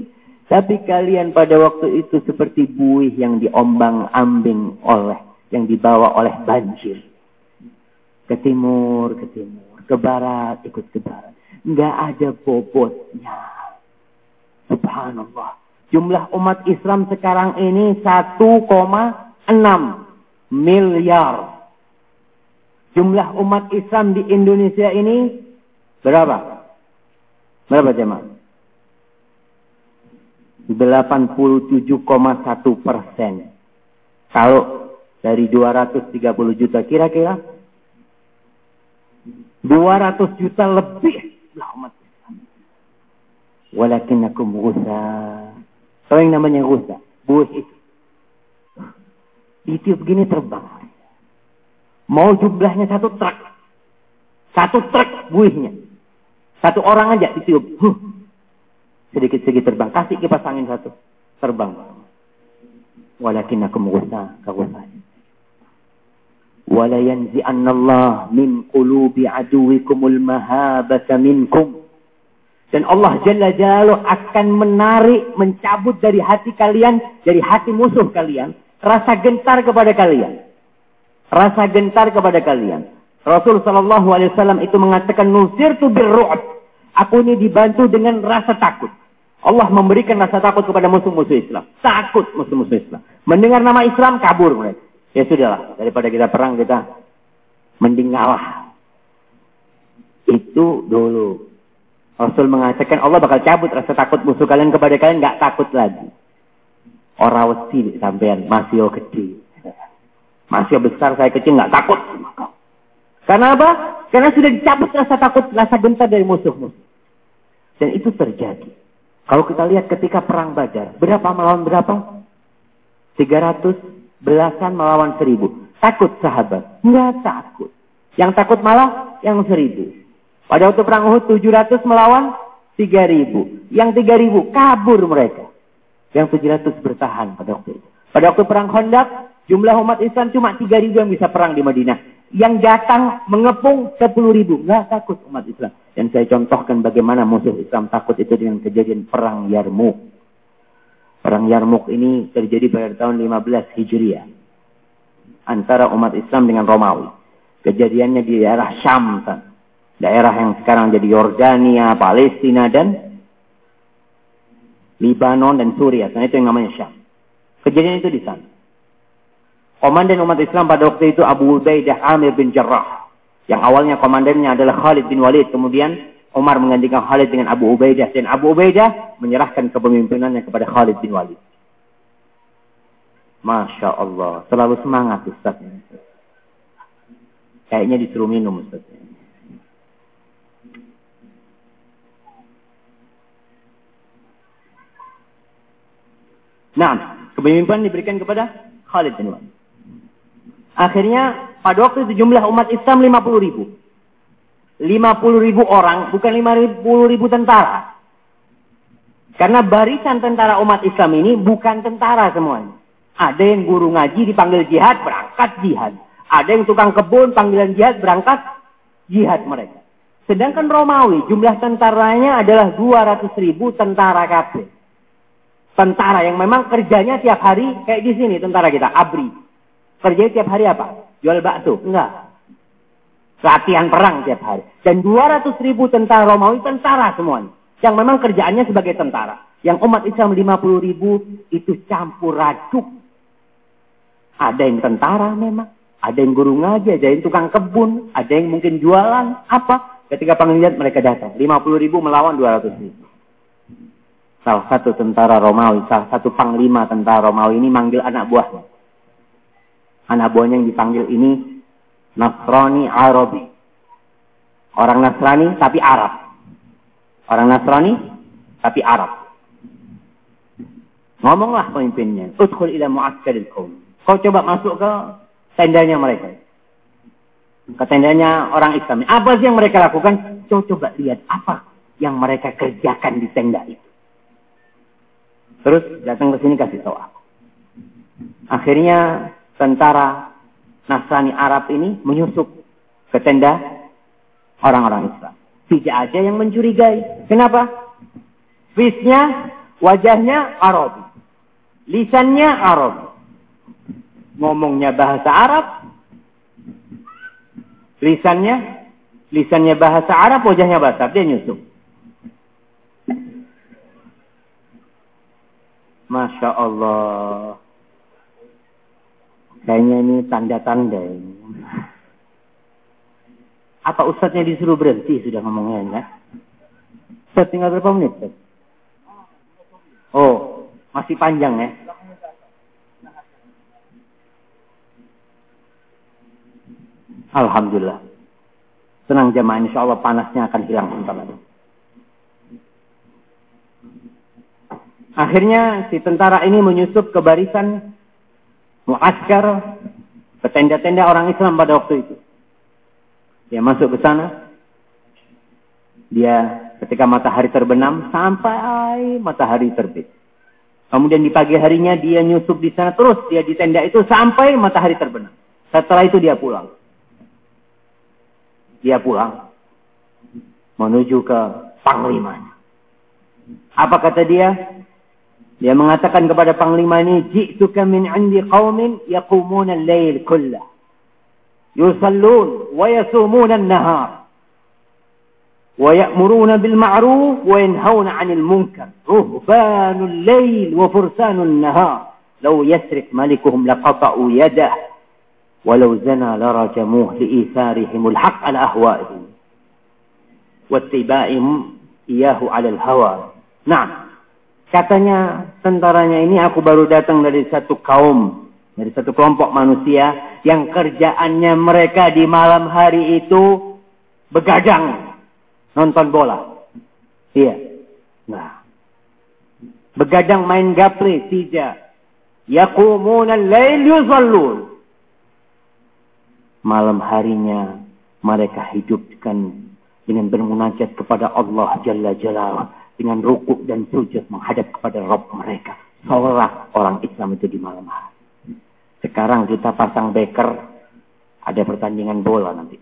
Tapi kalian pada waktu itu seperti buih yang diombang-ambing oleh, yang dibawa oleh banjir. Ke timur, ke timur. Ke barat, ikut ke barat. Enggak ada bobotnya. Subhanallah. Jumlah umat Islam sekarang ini 1,6 miliar. Jumlah umat Islam di Indonesia ini berapa? Berapa jemaah? 87,1 persen. Kalau dari 230 juta kira-kira 200 juta lebih lah umat Islam. Walakin aku rusa. Tahu yang namanya rusa? Buih itu. Itu begini terbang. Mau jumlahnya satu truk. Satu truk buihnya. Satu orang aja ditiup. Huh sedikit-sedikit terbang. Kasih kipas angin satu. Terbang. Walakin aku mengusah yanzi'anna Allah min qulubi aduwikumul mahabata minkum. Dan Allah Jalla Jalla akan menarik, mencabut dari hati kalian, dari hati musuh kalian, rasa gentar kepada kalian. Rasa gentar kepada kalian. Rasul Shallallahu Alaihi Wasallam itu mengatakan nusir tu birru'ab. Aku ini dibantu dengan rasa takut. Allah memberikan rasa takut kepada musuh-musuh Islam. Takut musuh-musuh Islam. Mendengar nama Islam, kabur mereka. Ya sudahlah, daripada kita perang, kita mending ngalah. Itu dulu. Rasul mengatakan Allah bakal cabut rasa takut musuh kalian kepada kalian, nggak takut lagi. Orang wesi sampean masih gede. Masih besar saya kecil nggak takut Karena apa? Karena sudah dicabut rasa takut, rasa gentar dari musuh-musuh. Dan itu terjadi. Kalau kita lihat ketika perang Badar, berapa melawan berapa? 300 belasan melawan 1000. Takut sahabat? Enggak takut. Yang takut malah yang 1000. Pada waktu perang Uhud 700 melawan 3000. Yang 3000 kabur mereka. Yang 700 bertahan pada waktu itu. Pada waktu perang Khandaq, jumlah umat Islam cuma 3000 yang bisa perang di Madinah. Yang datang mengepung 10 ribu. Enggak takut umat Islam. Dan saya contohkan bagaimana musuh Islam takut itu dengan kejadian perang Yarmuk. Perang Yarmuk ini terjadi pada tahun 15 Hijriah. Antara umat Islam dengan Romawi. Kejadiannya di daerah Syam. Daerah yang sekarang jadi Yordania, Palestina, dan Libanon dan Suriah. Itu yang namanya Syam. Kejadian itu di sana. Komandan umat Islam pada waktu itu Abu Ubaidah Amir bin Jarrah. Yang awalnya komandannya adalah Khalid bin Walid. Kemudian Umar menggantikan Khalid dengan Abu Ubaidah. Dan Abu Ubaidah menyerahkan kepemimpinannya kepada Khalid bin Walid. Masya Allah. Selalu semangat Ustaz. Kayaknya disuruh minum Ustaz. Nah, kepemimpinan diberikan kepada Khalid bin Walid. Akhirnya pada waktu itu jumlah umat Islam 50 ribu. 50 ribu orang, bukan 50 ribu tentara. Karena barisan tentara umat Islam ini bukan tentara semuanya. Ada yang guru ngaji dipanggil jihad, berangkat jihad. Ada yang tukang kebun, panggilan jihad, berangkat jihad mereka. Sedangkan Romawi, jumlah tentaranya adalah 200 ribu tentara kafir. Tentara yang memang kerjanya tiap hari, kayak di sini tentara kita, abri. Kerjanya tiap hari apa? Jual bakso? Enggak. Latihan perang tiap hari. Dan 200 ribu tentara Romawi tentara semuanya. Yang memang kerjaannya sebagai tentara. Yang umat Islam 50 ribu itu campur aduk. Ada yang tentara memang. Ada yang guru ngaji, ada yang tukang kebun, ada yang mungkin jualan. Apa? Ketika panggilan mereka datang. 50 ribu melawan 200 ribu. Salah satu tentara Romawi, salah satu panglima tentara Romawi ini manggil anak buahnya. Anak buahnya yang dipanggil ini Nasrani Arabi. Orang Nasrani tapi Arab. Orang Nasrani tapi Arab. Ngomonglah pemimpinnya. Udkhul ila mu'askaril kaum. Kau coba masuk ke tendanya mereka. Ke tendanya orang Islam. Apa sih yang mereka lakukan? Coba, coba lihat apa yang mereka kerjakan di tenda itu. Terus datang ke sini kasih tahu aku. Akhirnya tentara Nasrani Arab ini menyusup ke tenda orang-orang Islam. Tidak ada yang mencurigai. Kenapa? Fisnya, wajahnya Arab. Lisannya Arab. Ngomongnya bahasa Arab. Lisannya, lisannya bahasa Arab, wajahnya bahasa Arab. Dia nyusup. Masya Allah. Kayaknya ini tanda-tanda ini. Apa ustadznya disuruh berhenti sudah ngomongnya ya? Ustadz tinggal berapa menit? Ustaz? Oh, masih panjang ya? Alhamdulillah. Senang jamaah insya Allah panasnya akan hilang sebentar lagi. Akhirnya si tentara ini menyusup ke barisan muaskar ke tenda-tenda orang Islam pada waktu itu. Dia masuk ke sana. Dia ketika matahari terbenam sampai matahari terbit. Kemudian di pagi harinya dia nyusup di sana terus dia di tenda itu sampai matahari terbenam. Setelah itu dia pulang. Dia pulang menuju ke panglimanya. Apa kata dia? Dia mengatakan kepada panglima ini, "Ji'tuka min 'indi qaumin yaqumuna al-lail kullah. Yusallun wa yasumuna an-nahar. Wa ya'muruna bil ma'ruf wa yanhauna 'anil munkar. Ruhbanul lail wa fursanun nahar. Law yasrik malikuhum laqata'u yadah. Walau zana larajamuh li'itharihim al-haq ala ahwa'ihim. Wattiba'ihim iyahu ala al-hawa. Nah, Katanya tentaranya ini aku baru datang dari satu kaum, dari satu kelompok manusia yang kerjaannya mereka di malam hari itu begadang nonton bola. Iya. Nah. Begadang main gaple tidak. Yaqumuna al-lail yusallun. Malam harinya mereka hidupkan dengan bermunajat kepada Allah Jalla Jalla dengan rukuk dan sujud menghadap kepada Rob mereka. Seolah orang Islam itu di malam hari. Sekarang kita pasang beker, ada pertandingan bola nanti.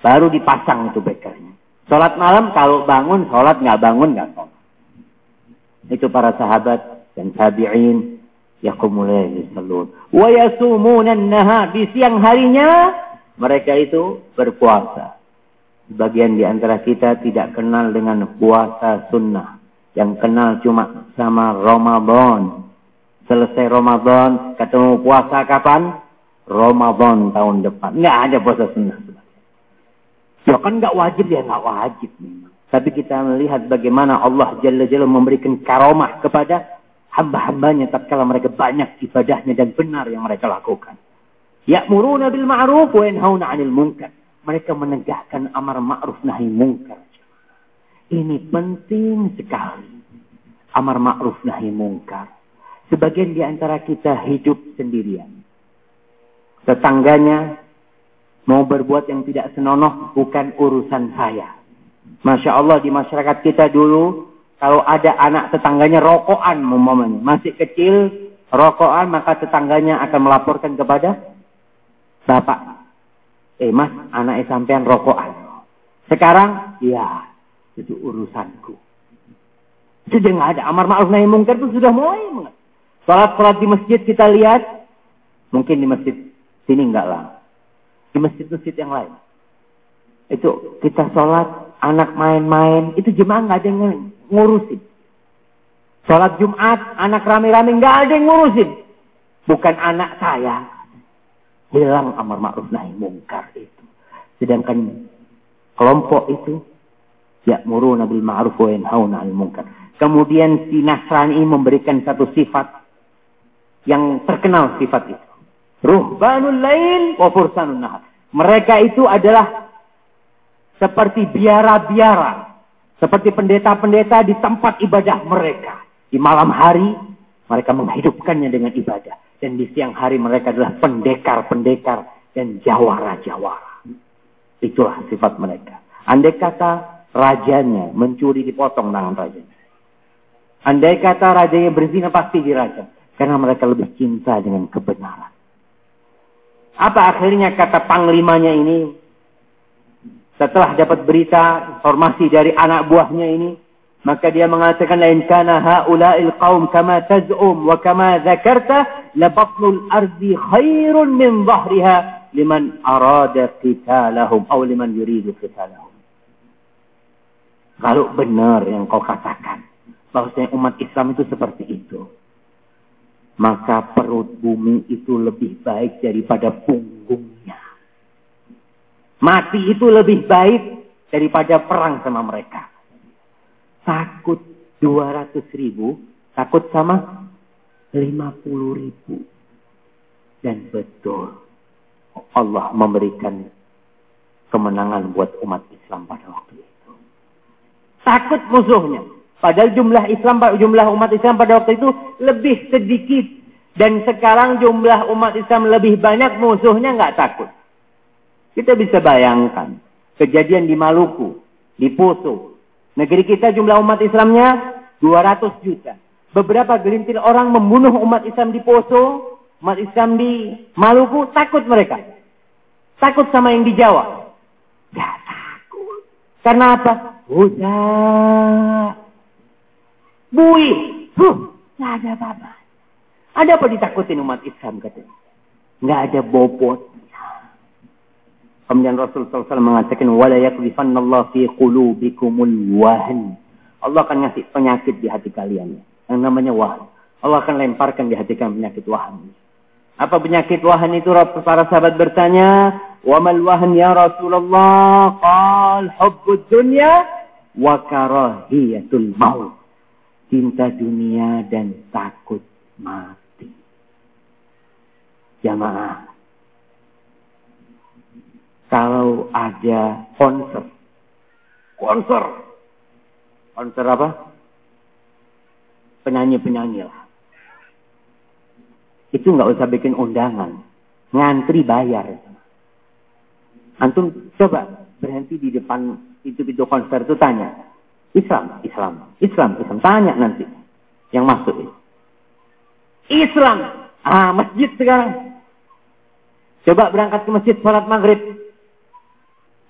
Baru dipasang itu bekernya. Sholat malam kalau bangun, sholat nggak bangun nggak sholat. Itu para sahabat dan tabi'in yakumulaili salun. Wa yasumunan naha. Di siang harinya mereka itu berpuasa. Sebagian di antara kita tidak kenal dengan puasa sunnah. Yang kenal cuma sama Ramadan. Selesai Ramadan, ketemu puasa kapan? Ramadan tahun depan. Nggak ada puasa sunnah. Ya kan nggak wajib ya nggak wajib. Tapi kita melihat bagaimana Allah Jalla Jalla memberikan karomah kepada hamba-hambanya tatkala mereka banyak ibadahnya dan benar yang mereka lakukan. Ya'muruna bil ma'ruf wa yanhauna 'anil munkar. Mereka menegakkan amar ma'ruf nahi munkar. Ini penting sekali. Amar ma'ruf nahi munkar. Sebagian di antara kita hidup sendirian. Tetangganya mau berbuat yang tidak senonoh bukan urusan saya. Masya Allah di masyarakat kita dulu kalau ada anak tetangganya rokokan momennya masih kecil rokokan maka tetangganya akan melaporkan kepada bapak. Eh mas anak sampean rokokan. Sekarang ya itu urusanku. Sudah nggak ada amar ma'ruf nahi mungkar itu sudah mulai. Salat salat di masjid kita lihat mungkin di masjid Sini enggak lah. Di masjid-masjid yang lain. Itu kita sholat, anak main-main, itu jemaah nggak ada yang ngurusin. Sholat Jumat, anak rame-rame nggak ada yang ngurusin. Bukan anak saya. Hilang amar ma'ruf nahi mungkar itu. Sedangkan kelompok itu ya muru ma'ruf wa yanhauna 'anil munkar. Kemudian si Nasrani memberikan satu sifat yang terkenal sifat itu. Ruhbanul lain wa fursanun nahar. Mereka itu adalah seperti biara-biara. Seperti pendeta-pendeta di tempat ibadah mereka. Di malam hari mereka menghidupkannya dengan ibadah. Dan di siang hari mereka adalah pendekar-pendekar dan jawara-jawara. Itulah sifat mereka. Andai kata rajanya mencuri dipotong tangan rajanya. Andai kata rajanya berzina pasti dirajam. Karena mereka lebih cinta dengan kebenaran. Apa akhirnya kata panglimanya ini? Setelah dapat berita, informasi dari anak buahnya ini, maka dia mengatakan lain kana haula'il qaum kama taz'um wa kama dzakarta la batnul ardi khairun min dhahriha liman arada qitalahum atau liman yuridu qitalahum. Kalau benar yang kau katakan bahwasanya umat Islam itu seperti itu, maka perut bumi itu lebih baik daripada punggungnya. Mati itu lebih baik daripada perang sama mereka. Takut 200 ribu, takut sama 50 ribu. Dan betul, Allah memberikan kemenangan buat umat Islam pada waktu itu. Takut musuhnya. Padahal jumlah Islam, jumlah umat Islam pada waktu itu lebih sedikit. Dan sekarang jumlah umat Islam lebih banyak, musuhnya nggak takut. Kita bisa bayangkan. Kejadian di Maluku, di Poso. Negeri kita jumlah umat Islamnya 200 juta. Beberapa gelintir orang membunuh umat Islam di Poso, umat Islam di Maluku, takut mereka. Takut sama yang di Jawa. Gak takut. Karena apa? Udah Bui. Huh, nggak ada apa-apa. Ada apa ditakutin umat Islam katanya? Nggak ada bobot. Kemudian Rasul SAW mengatakan, "Wala yaklifanallahu fi qulubikumul wahn." Allah akan ngasih penyakit di hati kalian. Yang namanya wahan. Allah akan lemparkan di hati kalian penyakit wahan. Apa penyakit wahan itu? Para sahabat bertanya, "Wa mal wahan ya Rasulullah?" Qal hubbud dunya wa karahiyatul maut cinta dunia dan takut mati. Jamaah, kalau ada konser, konser, konser apa? Penyanyi-penyanyi lah. Itu nggak usah bikin undangan, ngantri bayar. Antum coba berhenti di depan itu konser itu tanya, Islam, Islam, Islam, Islam. Tanya nanti yang masuk. Islam. Ah, masjid sekarang. Coba berangkat ke masjid sholat maghrib.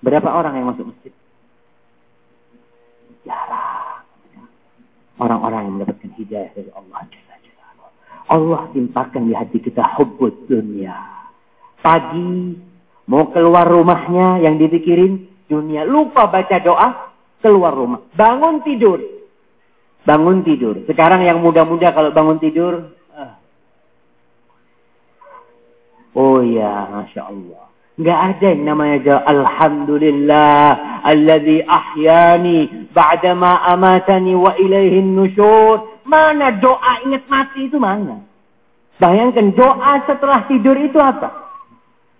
Berapa orang yang masuk masjid? Jarang. Orang-orang yang mendapatkan hidayah dari Allah. Allah timpakan di hati kita hubbud dunia. Pagi, mau keluar rumahnya yang dipikirin dunia. Lupa baca doa, keluar rumah. Bangun tidur. Bangun tidur. Sekarang yang muda-muda kalau bangun tidur. Ah. Oh ya, Masya Allah. Enggak ada yang namanya jawab Alhamdulillah alladzi ahyani ba'dama amatani wa ilaihin nusyur. Mana doa ingat mati itu mana? Bayangkan doa setelah tidur itu apa?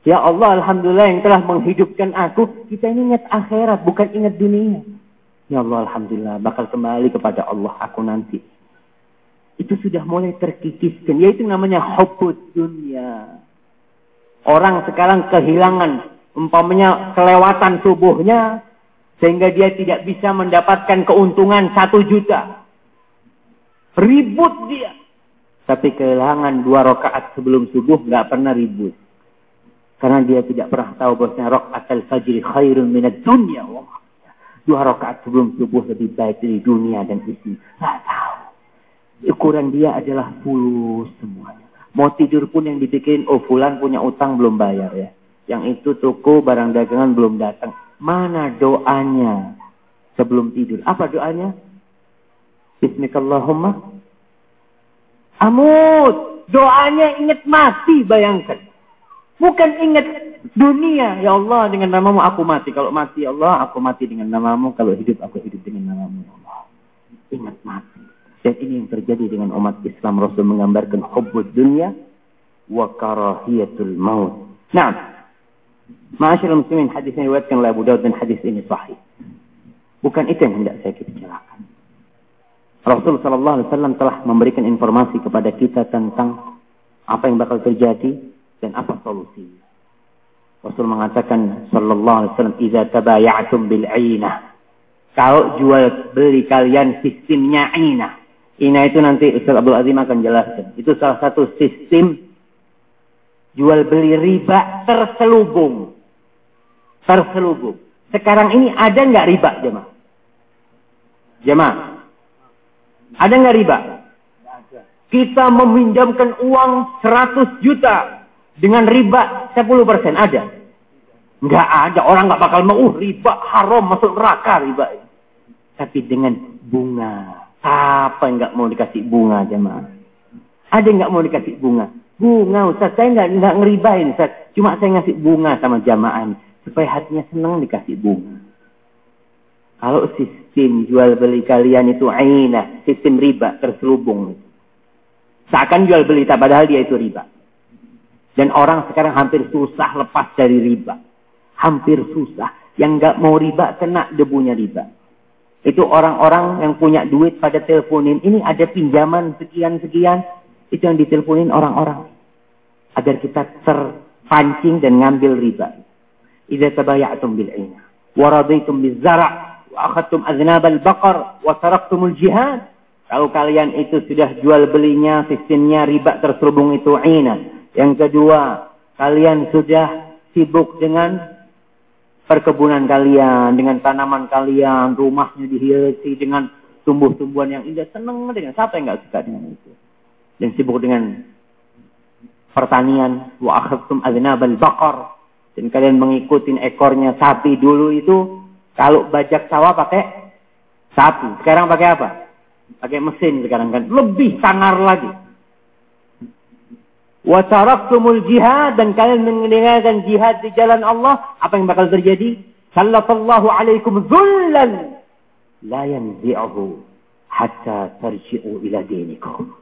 Ya Allah Alhamdulillah yang telah menghidupkan aku. Kita ini ingat akhirat bukan ingat dunia. Ya Allah Alhamdulillah bakal kembali kepada Allah aku nanti. Itu sudah mulai terkikiskan. Yaitu namanya hubbud dunia. Orang sekarang kehilangan, umpamanya kelewatan subuhnya, sehingga dia tidak bisa mendapatkan keuntungan satu juta. Ribut dia. Tapi kehilangan dua rakaat sebelum subuh nggak pernah ribut. Karena dia tidak pernah tahu bahwasanya rakaat al-fajr khairun minat dunia. Dua rakaat sebelum subuh lebih baik dari dunia dan isi. Nggak tahu. Ukuran dia adalah fulus semuanya. Mau tidur pun yang dipikirin, oh fulan punya utang belum bayar ya. Yang itu toko barang dagangan belum datang. Mana doanya sebelum tidur? Apa doanya? Bismillahirrahmanirrahim. Amut. Doanya ingat mati, bayangkan. Bukan ingat dunia. Ya Allah, dengan namamu aku mati. Kalau mati ya Allah, aku mati dengan namamu. Kalau hidup, aku hidup dengan namamu. Ya Allah. Ingat mati. Dan ini yang terjadi dengan umat Islam. Rasul menggambarkan hubbud dunia wa karahiyatul maut. Nah, Ma'asyil muslimin hadis yang diriwayatkan oleh Abu Daud dan hadis ini sahih. Bukan itu yang hendak saya bicarakan. Rasul sallallahu alaihi wasallam telah memberikan informasi kepada kita tentang apa yang bakal terjadi dan apa solusinya. Rasul mengatakan sallallahu alaihi wasallam, "Idza tabaya'tum bil 'ainah." Kalau jual beli kalian sistemnya 'ainah. Ina itu nanti Ustaz Abdul Azim akan jelaskan. Itu salah satu sistem jual beli riba terselubung. Terselubung. Sekarang ini ada nggak riba jemaah? Jemaah. Ada nggak riba? Kita meminjamkan uang 100 juta dengan riba 10 persen. Ada? Nggak ada. Orang nggak bakal mau. Uh, riba haram masuk neraka riba. Tapi dengan bunga. Siapa yang nggak mau dikasih bunga jemaah? Ada yang nggak mau dikasih bunga? Bunga Ustaz, saya nggak nggak ngeribain Ustaz. Cuma saya ngasih bunga sama jamaah supaya hatinya senang dikasih bunga. Kalau sistem jual beli kalian itu aina, sistem riba terselubung. Seakan jual beli, padahal dia itu riba. Dan orang sekarang hampir susah lepas dari riba. Hampir susah. Yang nggak mau riba kena debunya riba. Itu orang-orang yang punya duit pada teleponin. Ini ada pinjaman sekian-sekian. Itu yang diteleponin orang-orang. Agar kita terpancing dan ngambil riba. Iza tabaya'atum bil'ina. Waradaitum bizzara' wa akhadtum aznab al-baqar wa taraktumul jihad. Kalau kalian itu sudah jual belinya, sistemnya riba terselubung itu ina. Yang kedua, kalian sudah sibuk dengan perkebunan kalian, dengan tanaman kalian, rumahnya dihiasi dengan tumbuh-tumbuhan yang indah, senang dengan siapa yang nggak suka dengan itu. Dan sibuk dengan pertanian, wa akhadtum aznabal baqar dan kalian mengikuti ekornya sapi dulu itu kalau bajak sawah pakai sapi. Sekarang pakai apa? Pakai mesin sekarang kan. Lebih sangar lagi. Wa taraktumul jihad dan kalian meninggalkan jihad di jalan Allah, apa yang bakal terjadi? Sallallahu alaikum zullan la yanzi'uhu hatta tarji'u ila dinikum.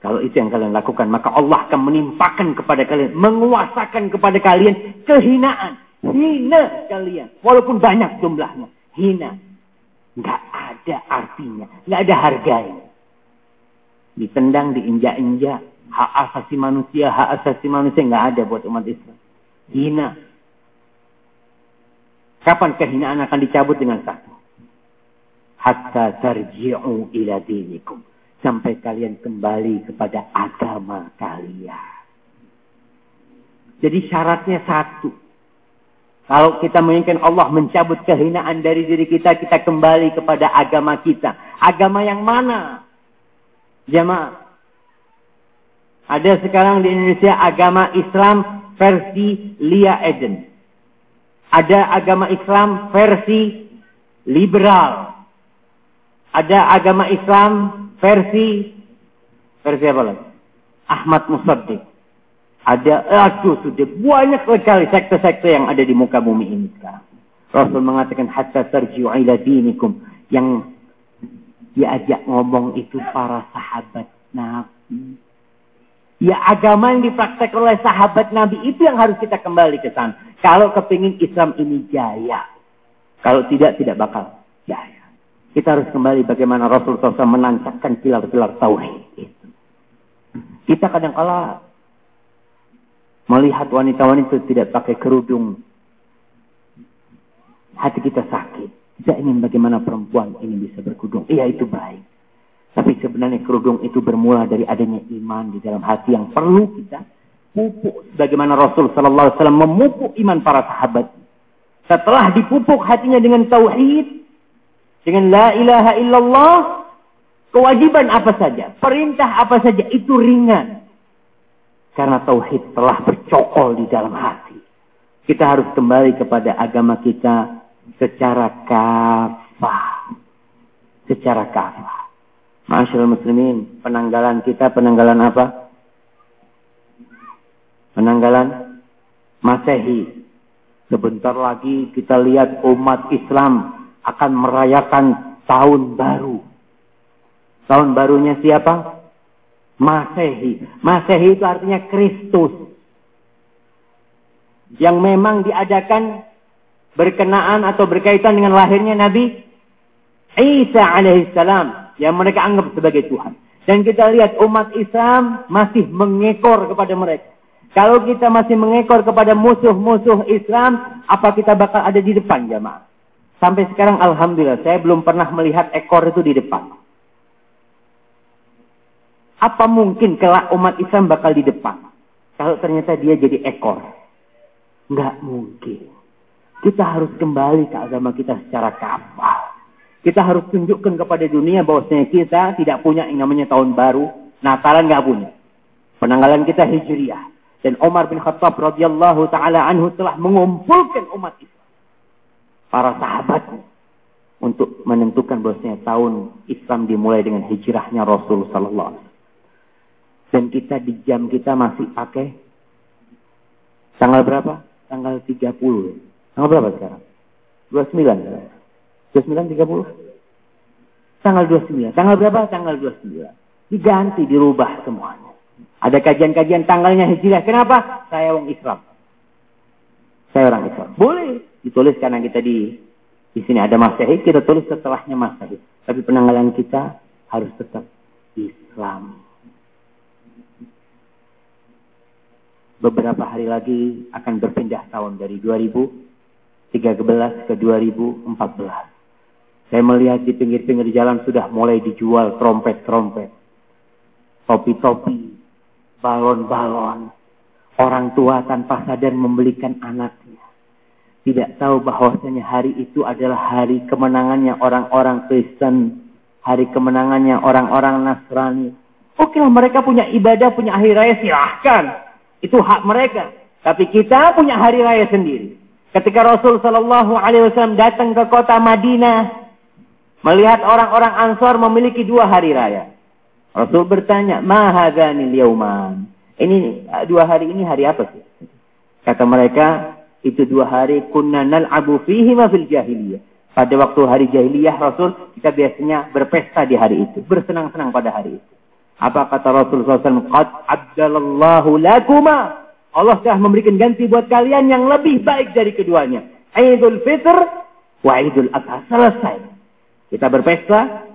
Kalau itu yang kalian lakukan, maka Allah akan menimpakan kepada kalian, menguasakan kepada kalian kehinaan. Hina kalian. Walaupun banyak jumlahnya. Hina. Nggak ada artinya. Nggak ada harganya. Ditendang, diinjak-injak hak asasi manusia, hak asasi manusia nggak ada buat umat Islam. Hina. Kapan kehinaan akan dicabut dengan satu? Hatta tarji'u ila dinikum. Sampai kalian kembali kepada agama kalian. Jadi syaratnya satu. Kalau kita menginginkan Allah mencabut kehinaan dari diri kita, kita kembali kepada agama kita. Agama yang mana? Jamaah, ada sekarang di Indonesia agama Islam versi Lia Eden. Ada agama Islam versi liberal. Ada agama Islam versi versi apa lagi? Ahmad Musaddiq. Ada, aduh sudah banyak sekali sekte-sekte yang ada di muka bumi ini sekarang. Rasul mengatakan hatta tarji'u ila dinikum yang diajak ngomong itu para sahabat Nabi. Ya agama yang dipraktek oleh sahabat Nabi itu yang harus kita kembali ke sana. Kalau kepingin Islam ini jaya. Kalau tidak, tidak bakal jaya. Kita harus kembali bagaimana Rasul SAW menancapkan pilar-pilar tauhid. Kita kadang kala melihat wanita-wanita tidak pakai kerudung. Hati kita sakit. Kita ingin bagaimana perempuan ini bisa berkerudung. Iya itu baik. Tapi sebenarnya kerudung itu bermula dari adanya iman di dalam hati yang perlu kita pupuk. Bagaimana Rasul Sallallahu Alaihi Wasallam memupuk iman para sahabat. Setelah dipupuk hatinya dengan tauhid, dengan la ilaha illallah, Kewajiban apa saja, perintah apa saja itu ringan. Karena tauhid telah bercokol di dalam hati. Kita harus kembali kepada agama kita secara kafah. Secara kafah. Masyaallah muslimin, penanggalan kita penanggalan apa? Penanggalan Masehi. Sebentar lagi kita lihat umat Islam akan merayakan tahun baru. Tahun barunya siapa? Masehi. Masehi itu artinya Kristus. Yang memang diadakan berkenaan atau berkaitan dengan lahirnya Nabi Isa alaihissalam. Yang mereka anggap sebagai Tuhan. Dan kita lihat umat Islam masih mengekor kepada mereka. Kalau kita masih mengekor kepada musuh-musuh Islam, apa kita bakal ada di depan jamaah? Sampai sekarang Alhamdulillah, saya belum pernah melihat ekor itu di depan. Apa mungkin kelak umat Islam bakal di depan? Kalau ternyata dia jadi ekor. Nggak mungkin. Kita harus kembali ke agama kita secara kafah. Kita harus tunjukkan kepada dunia bahwasanya kita tidak punya yang namanya tahun baru. Natalan nggak punya. Penanggalan kita Hijriah. Dan Umar bin Khattab radhiyallahu taala anhu telah mengumpulkan umat Islam. Para sahabatnya untuk menentukan bahwasanya tahun Islam dimulai dengan hijrahnya Rasul sallallahu alaihi dan kita di jam kita masih pakai tanggal berapa? Tanggal 30. Tanggal berapa sekarang? 29. 29 30? Tanggal 29. Tanggal berapa? Tanggal 29. Diganti, dirubah semuanya. Ada kajian-kajian tanggalnya hijriah. Kenapa? Saya orang Islam. Saya orang Islam. Boleh ditulis karena kita di di sini ada Masehi, kita tulis setelahnya Masehi. Tapi penanggalan kita harus tetap Islam. beberapa hari lagi akan berpindah tahun dari 2013 ke 2014. Saya melihat di pinggir-pinggir jalan sudah mulai dijual trompet-trompet, topi-topi, balon-balon. Orang tua tanpa sadar membelikan anaknya. Tidak tahu bahwasanya hari itu adalah hari kemenangannya orang-orang Kristen, hari kemenangannya orang-orang Nasrani. Oke lah mereka punya ibadah, punya hari raya silahkan. Itu hak mereka. Tapi kita punya hari raya sendiri. Ketika Rasul Shallallahu Alaihi Wasallam datang ke kota Madinah, melihat orang-orang Ansor memiliki dua hari raya. Rasul bertanya, Mahadani yauman. Ini dua hari ini hari apa sih? Kata mereka, itu dua hari kunna nal'abu fihi ma fil jahiliyah. Pada waktu hari jahiliyah Rasul, kita biasanya berpesta di hari itu. Bersenang-senang pada hari itu. Apa kata Rasulullah SAW? Qad abdalallahu lakuma. Allah telah memberikan ganti buat kalian yang lebih baik dari keduanya. Idul Fitr wa Idul Adha. Selesai. Kita berpesta,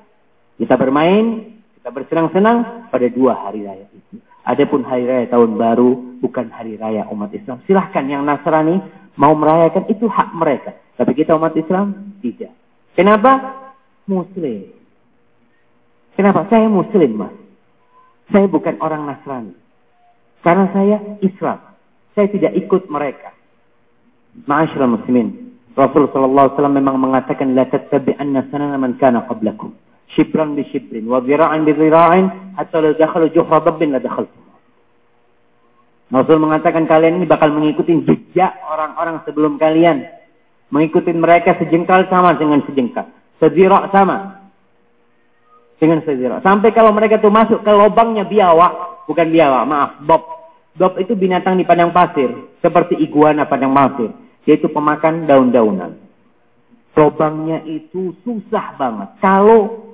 kita bermain, kita bersenang-senang pada dua hari raya itu. Adapun hari raya tahun baru bukan hari raya umat Islam. Silahkan yang Nasrani mau merayakan itu hak mereka. Tapi kita umat Islam tidak. Kenapa? Muslim. Kenapa? Saya Muslim mas. Saya bukan orang Nasrani. Karena saya Islam. Saya tidak ikut mereka. Ma'asyiral muslimin. Rasul sallallahu alaihi memang mengatakan la tattabi'anna sanana man kana qablakum. Shibran bi shibrin wa dhira'an bi dhira'in hatta la dakhalu juhra dabbin la dakhaltum. Rasul mengatakan kalian ini bakal mengikuti jejak orang-orang sebelum kalian. Mengikuti mereka sejengkal sama dengan sejengkal. Sedirak sama dengan sezira. Sampai kalau mereka tuh masuk ke lubangnya biawak, bukan biawak, maaf, bob. Dob itu binatang di padang pasir, seperti iguana padang pasir, yaitu pemakan daun-daunan. Lubangnya itu susah banget. Kalau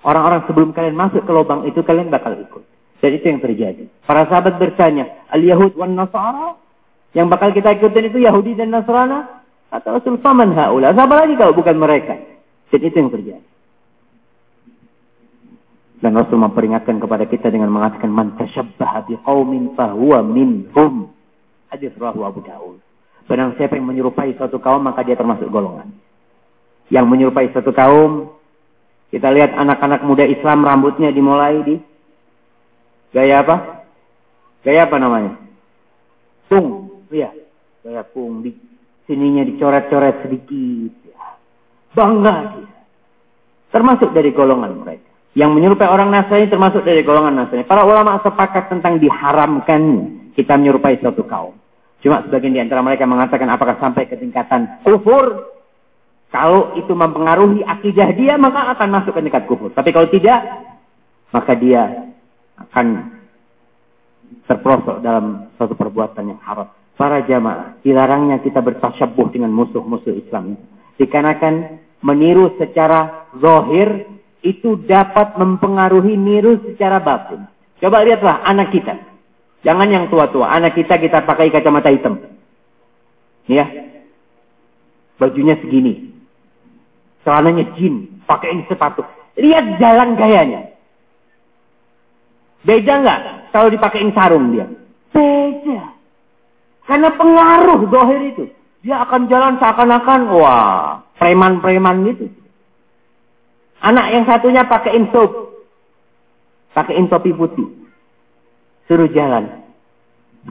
orang-orang sebelum kalian masuk ke lubang itu, kalian bakal ikut. Dan itu yang terjadi. Para sahabat bertanya, Al-Yahud wan Nasara? Yang bakal kita ikutin itu Yahudi dan Nasrana? Atau Rasul Faman Ha'ula? Siapa lagi kalau bukan mereka? Dan itu yang terjadi. Dan Rasul memperingatkan kepada kita dengan mengatakan man tasyabbaha biqaumin fahuwa minhum. Hadis rawahu Abu Daud. Barang siapa yang menyerupai suatu kaum maka dia termasuk golongan. Yang menyerupai suatu kaum kita lihat anak-anak muda Islam rambutnya dimulai di gaya apa? Gaya apa namanya? Pung, iya, gaya pung di sininya dicoret-coret sedikit. Bangga dia. Termasuk dari golongan mereka. Yang menyerupai orang Nasrani termasuk dari golongan Nasrani. Para ulama sepakat tentang diharamkan kita menyerupai suatu kaum. Cuma sebagian di antara mereka mengatakan apakah sampai ke tingkatan kufur. Kalau itu mempengaruhi akidah dia, maka akan masuk ke tingkat kufur. Tapi kalau tidak, maka dia akan terprosok dalam suatu perbuatan yang haram. Para jamaah, dilarangnya kita bertasyabuh dengan musuh-musuh Islam. Dikarenakan meniru secara zahir itu dapat mempengaruhi niru secara batin. Coba lihatlah anak kita. Jangan yang tua-tua. Anak kita kita pakai kacamata hitam. Ya. Bajunya segini. Celananya jin. Pakaiin sepatu. Lihat jalan gayanya. Beda nggak kalau dipakein sarung dia? Beda. Karena pengaruh dohir itu. Dia akan jalan seakan-akan, wah, preman-preman gitu. Anak yang satunya pakaiin sop. Pakaiin topi putih suruh jalan.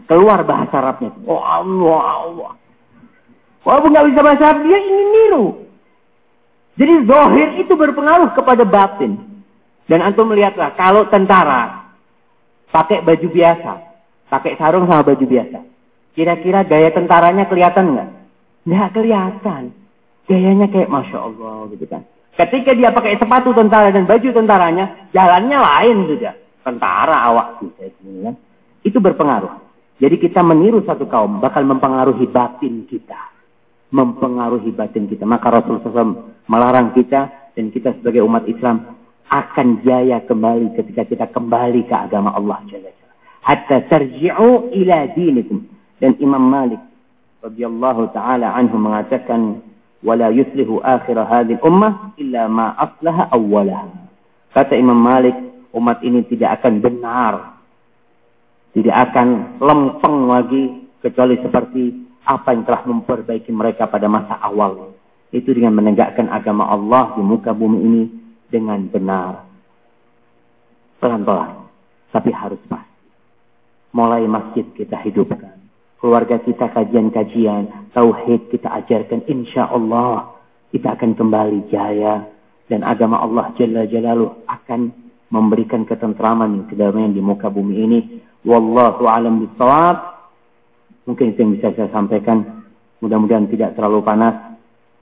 Keluar bahasa Arabnya. Oh Allah, Allah. Walaupun nggak bisa bahasa Arab, dia ingin niru. Jadi zohir itu berpengaruh kepada batin. Dan antum melihatlah, kalau tentara pakai baju biasa, pakai sarung sama baju biasa. Kira-kira gaya tentaranya kelihatan nggak? Nggak kelihatan. Gayanya kayak Masya Allah gitu kan. Ketika dia pakai sepatu tentara dan baju tentaranya, jalannya lain sudah tentara awak kita ini kan. Itu berpengaruh. Jadi kita meniru satu kaum bakal mempengaruhi batin kita. Mempengaruhi batin kita. Maka Rasulullah SAW melarang kita dan kita sebagai umat Islam akan jaya kembali ketika kita kembali ke agama Allah Jalla Hatta tarji'u ila dinikum. Dan Imam Malik radhiyallahu taala anhu mengatakan wala yuslihu akhir hadhihi ummah illa ma aslaha awwalaha. Kata Imam Malik, umat ini tidak akan benar. Tidak akan lempeng lagi kecuali seperti apa yang telah memperbaiki mereka pada masa awal. Itu dengan menegakkan agama Allah di muka bumi ini dengan benar. Pelan-pelan. Tapi harus pasti. Mulai masjid kita hidupkan. Keluarga kita kajian-kajian. Tauhid kita ajarkan. Insya Allah kita akan kembali jaya. Dan agama Allah Jalla Jalaluh akan memberikan ketentraman dan kedamaian di muka bumi ini. Wallahu alam bisawab. Mungkin itu yang bisa saya sampaikan. Mudah-mudahan tidak terlalu panas.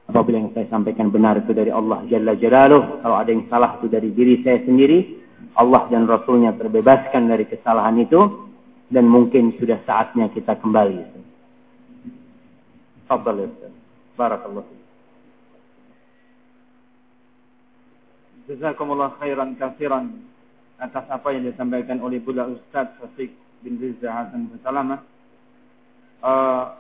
Apabila yang saya sampaikan benar itu dari Allah Jalla Jalaluh. Kalau ada yang salah itu dari diri saya sendiri. Allah dan Rasulnya terbebaskan dari kesalahan itu. Dan mungkin sudah saatnya kita kembali. Fadal Barakallahu Jazakumullah khairan kasiran atas apa yang disampaikan oleh Buddha Ustaz Fasik bin Rizza Hasan Salamah. Uh,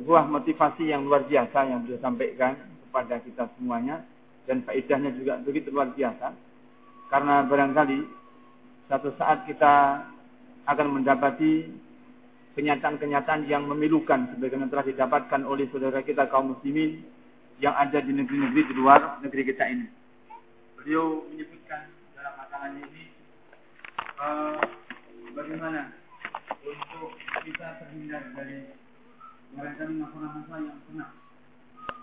sebuah motivasi yang luar biasa yang beliau sampaikan kepada kita semuanya dan faedahnya juga begitu luar biasa karena barangkali satu saat kita akan mendapati kenyataan-kenyataan yang memilukan sebagaimana telah didapatkan oleh saudara kita kaum muslimin yang ada di negeri-negeri di luar negeri kita ini beliau menyebutkan dalam makalahnya ini uh, bagaimana untuk kita terhindar dari mengalami masalah-masalah yang pernah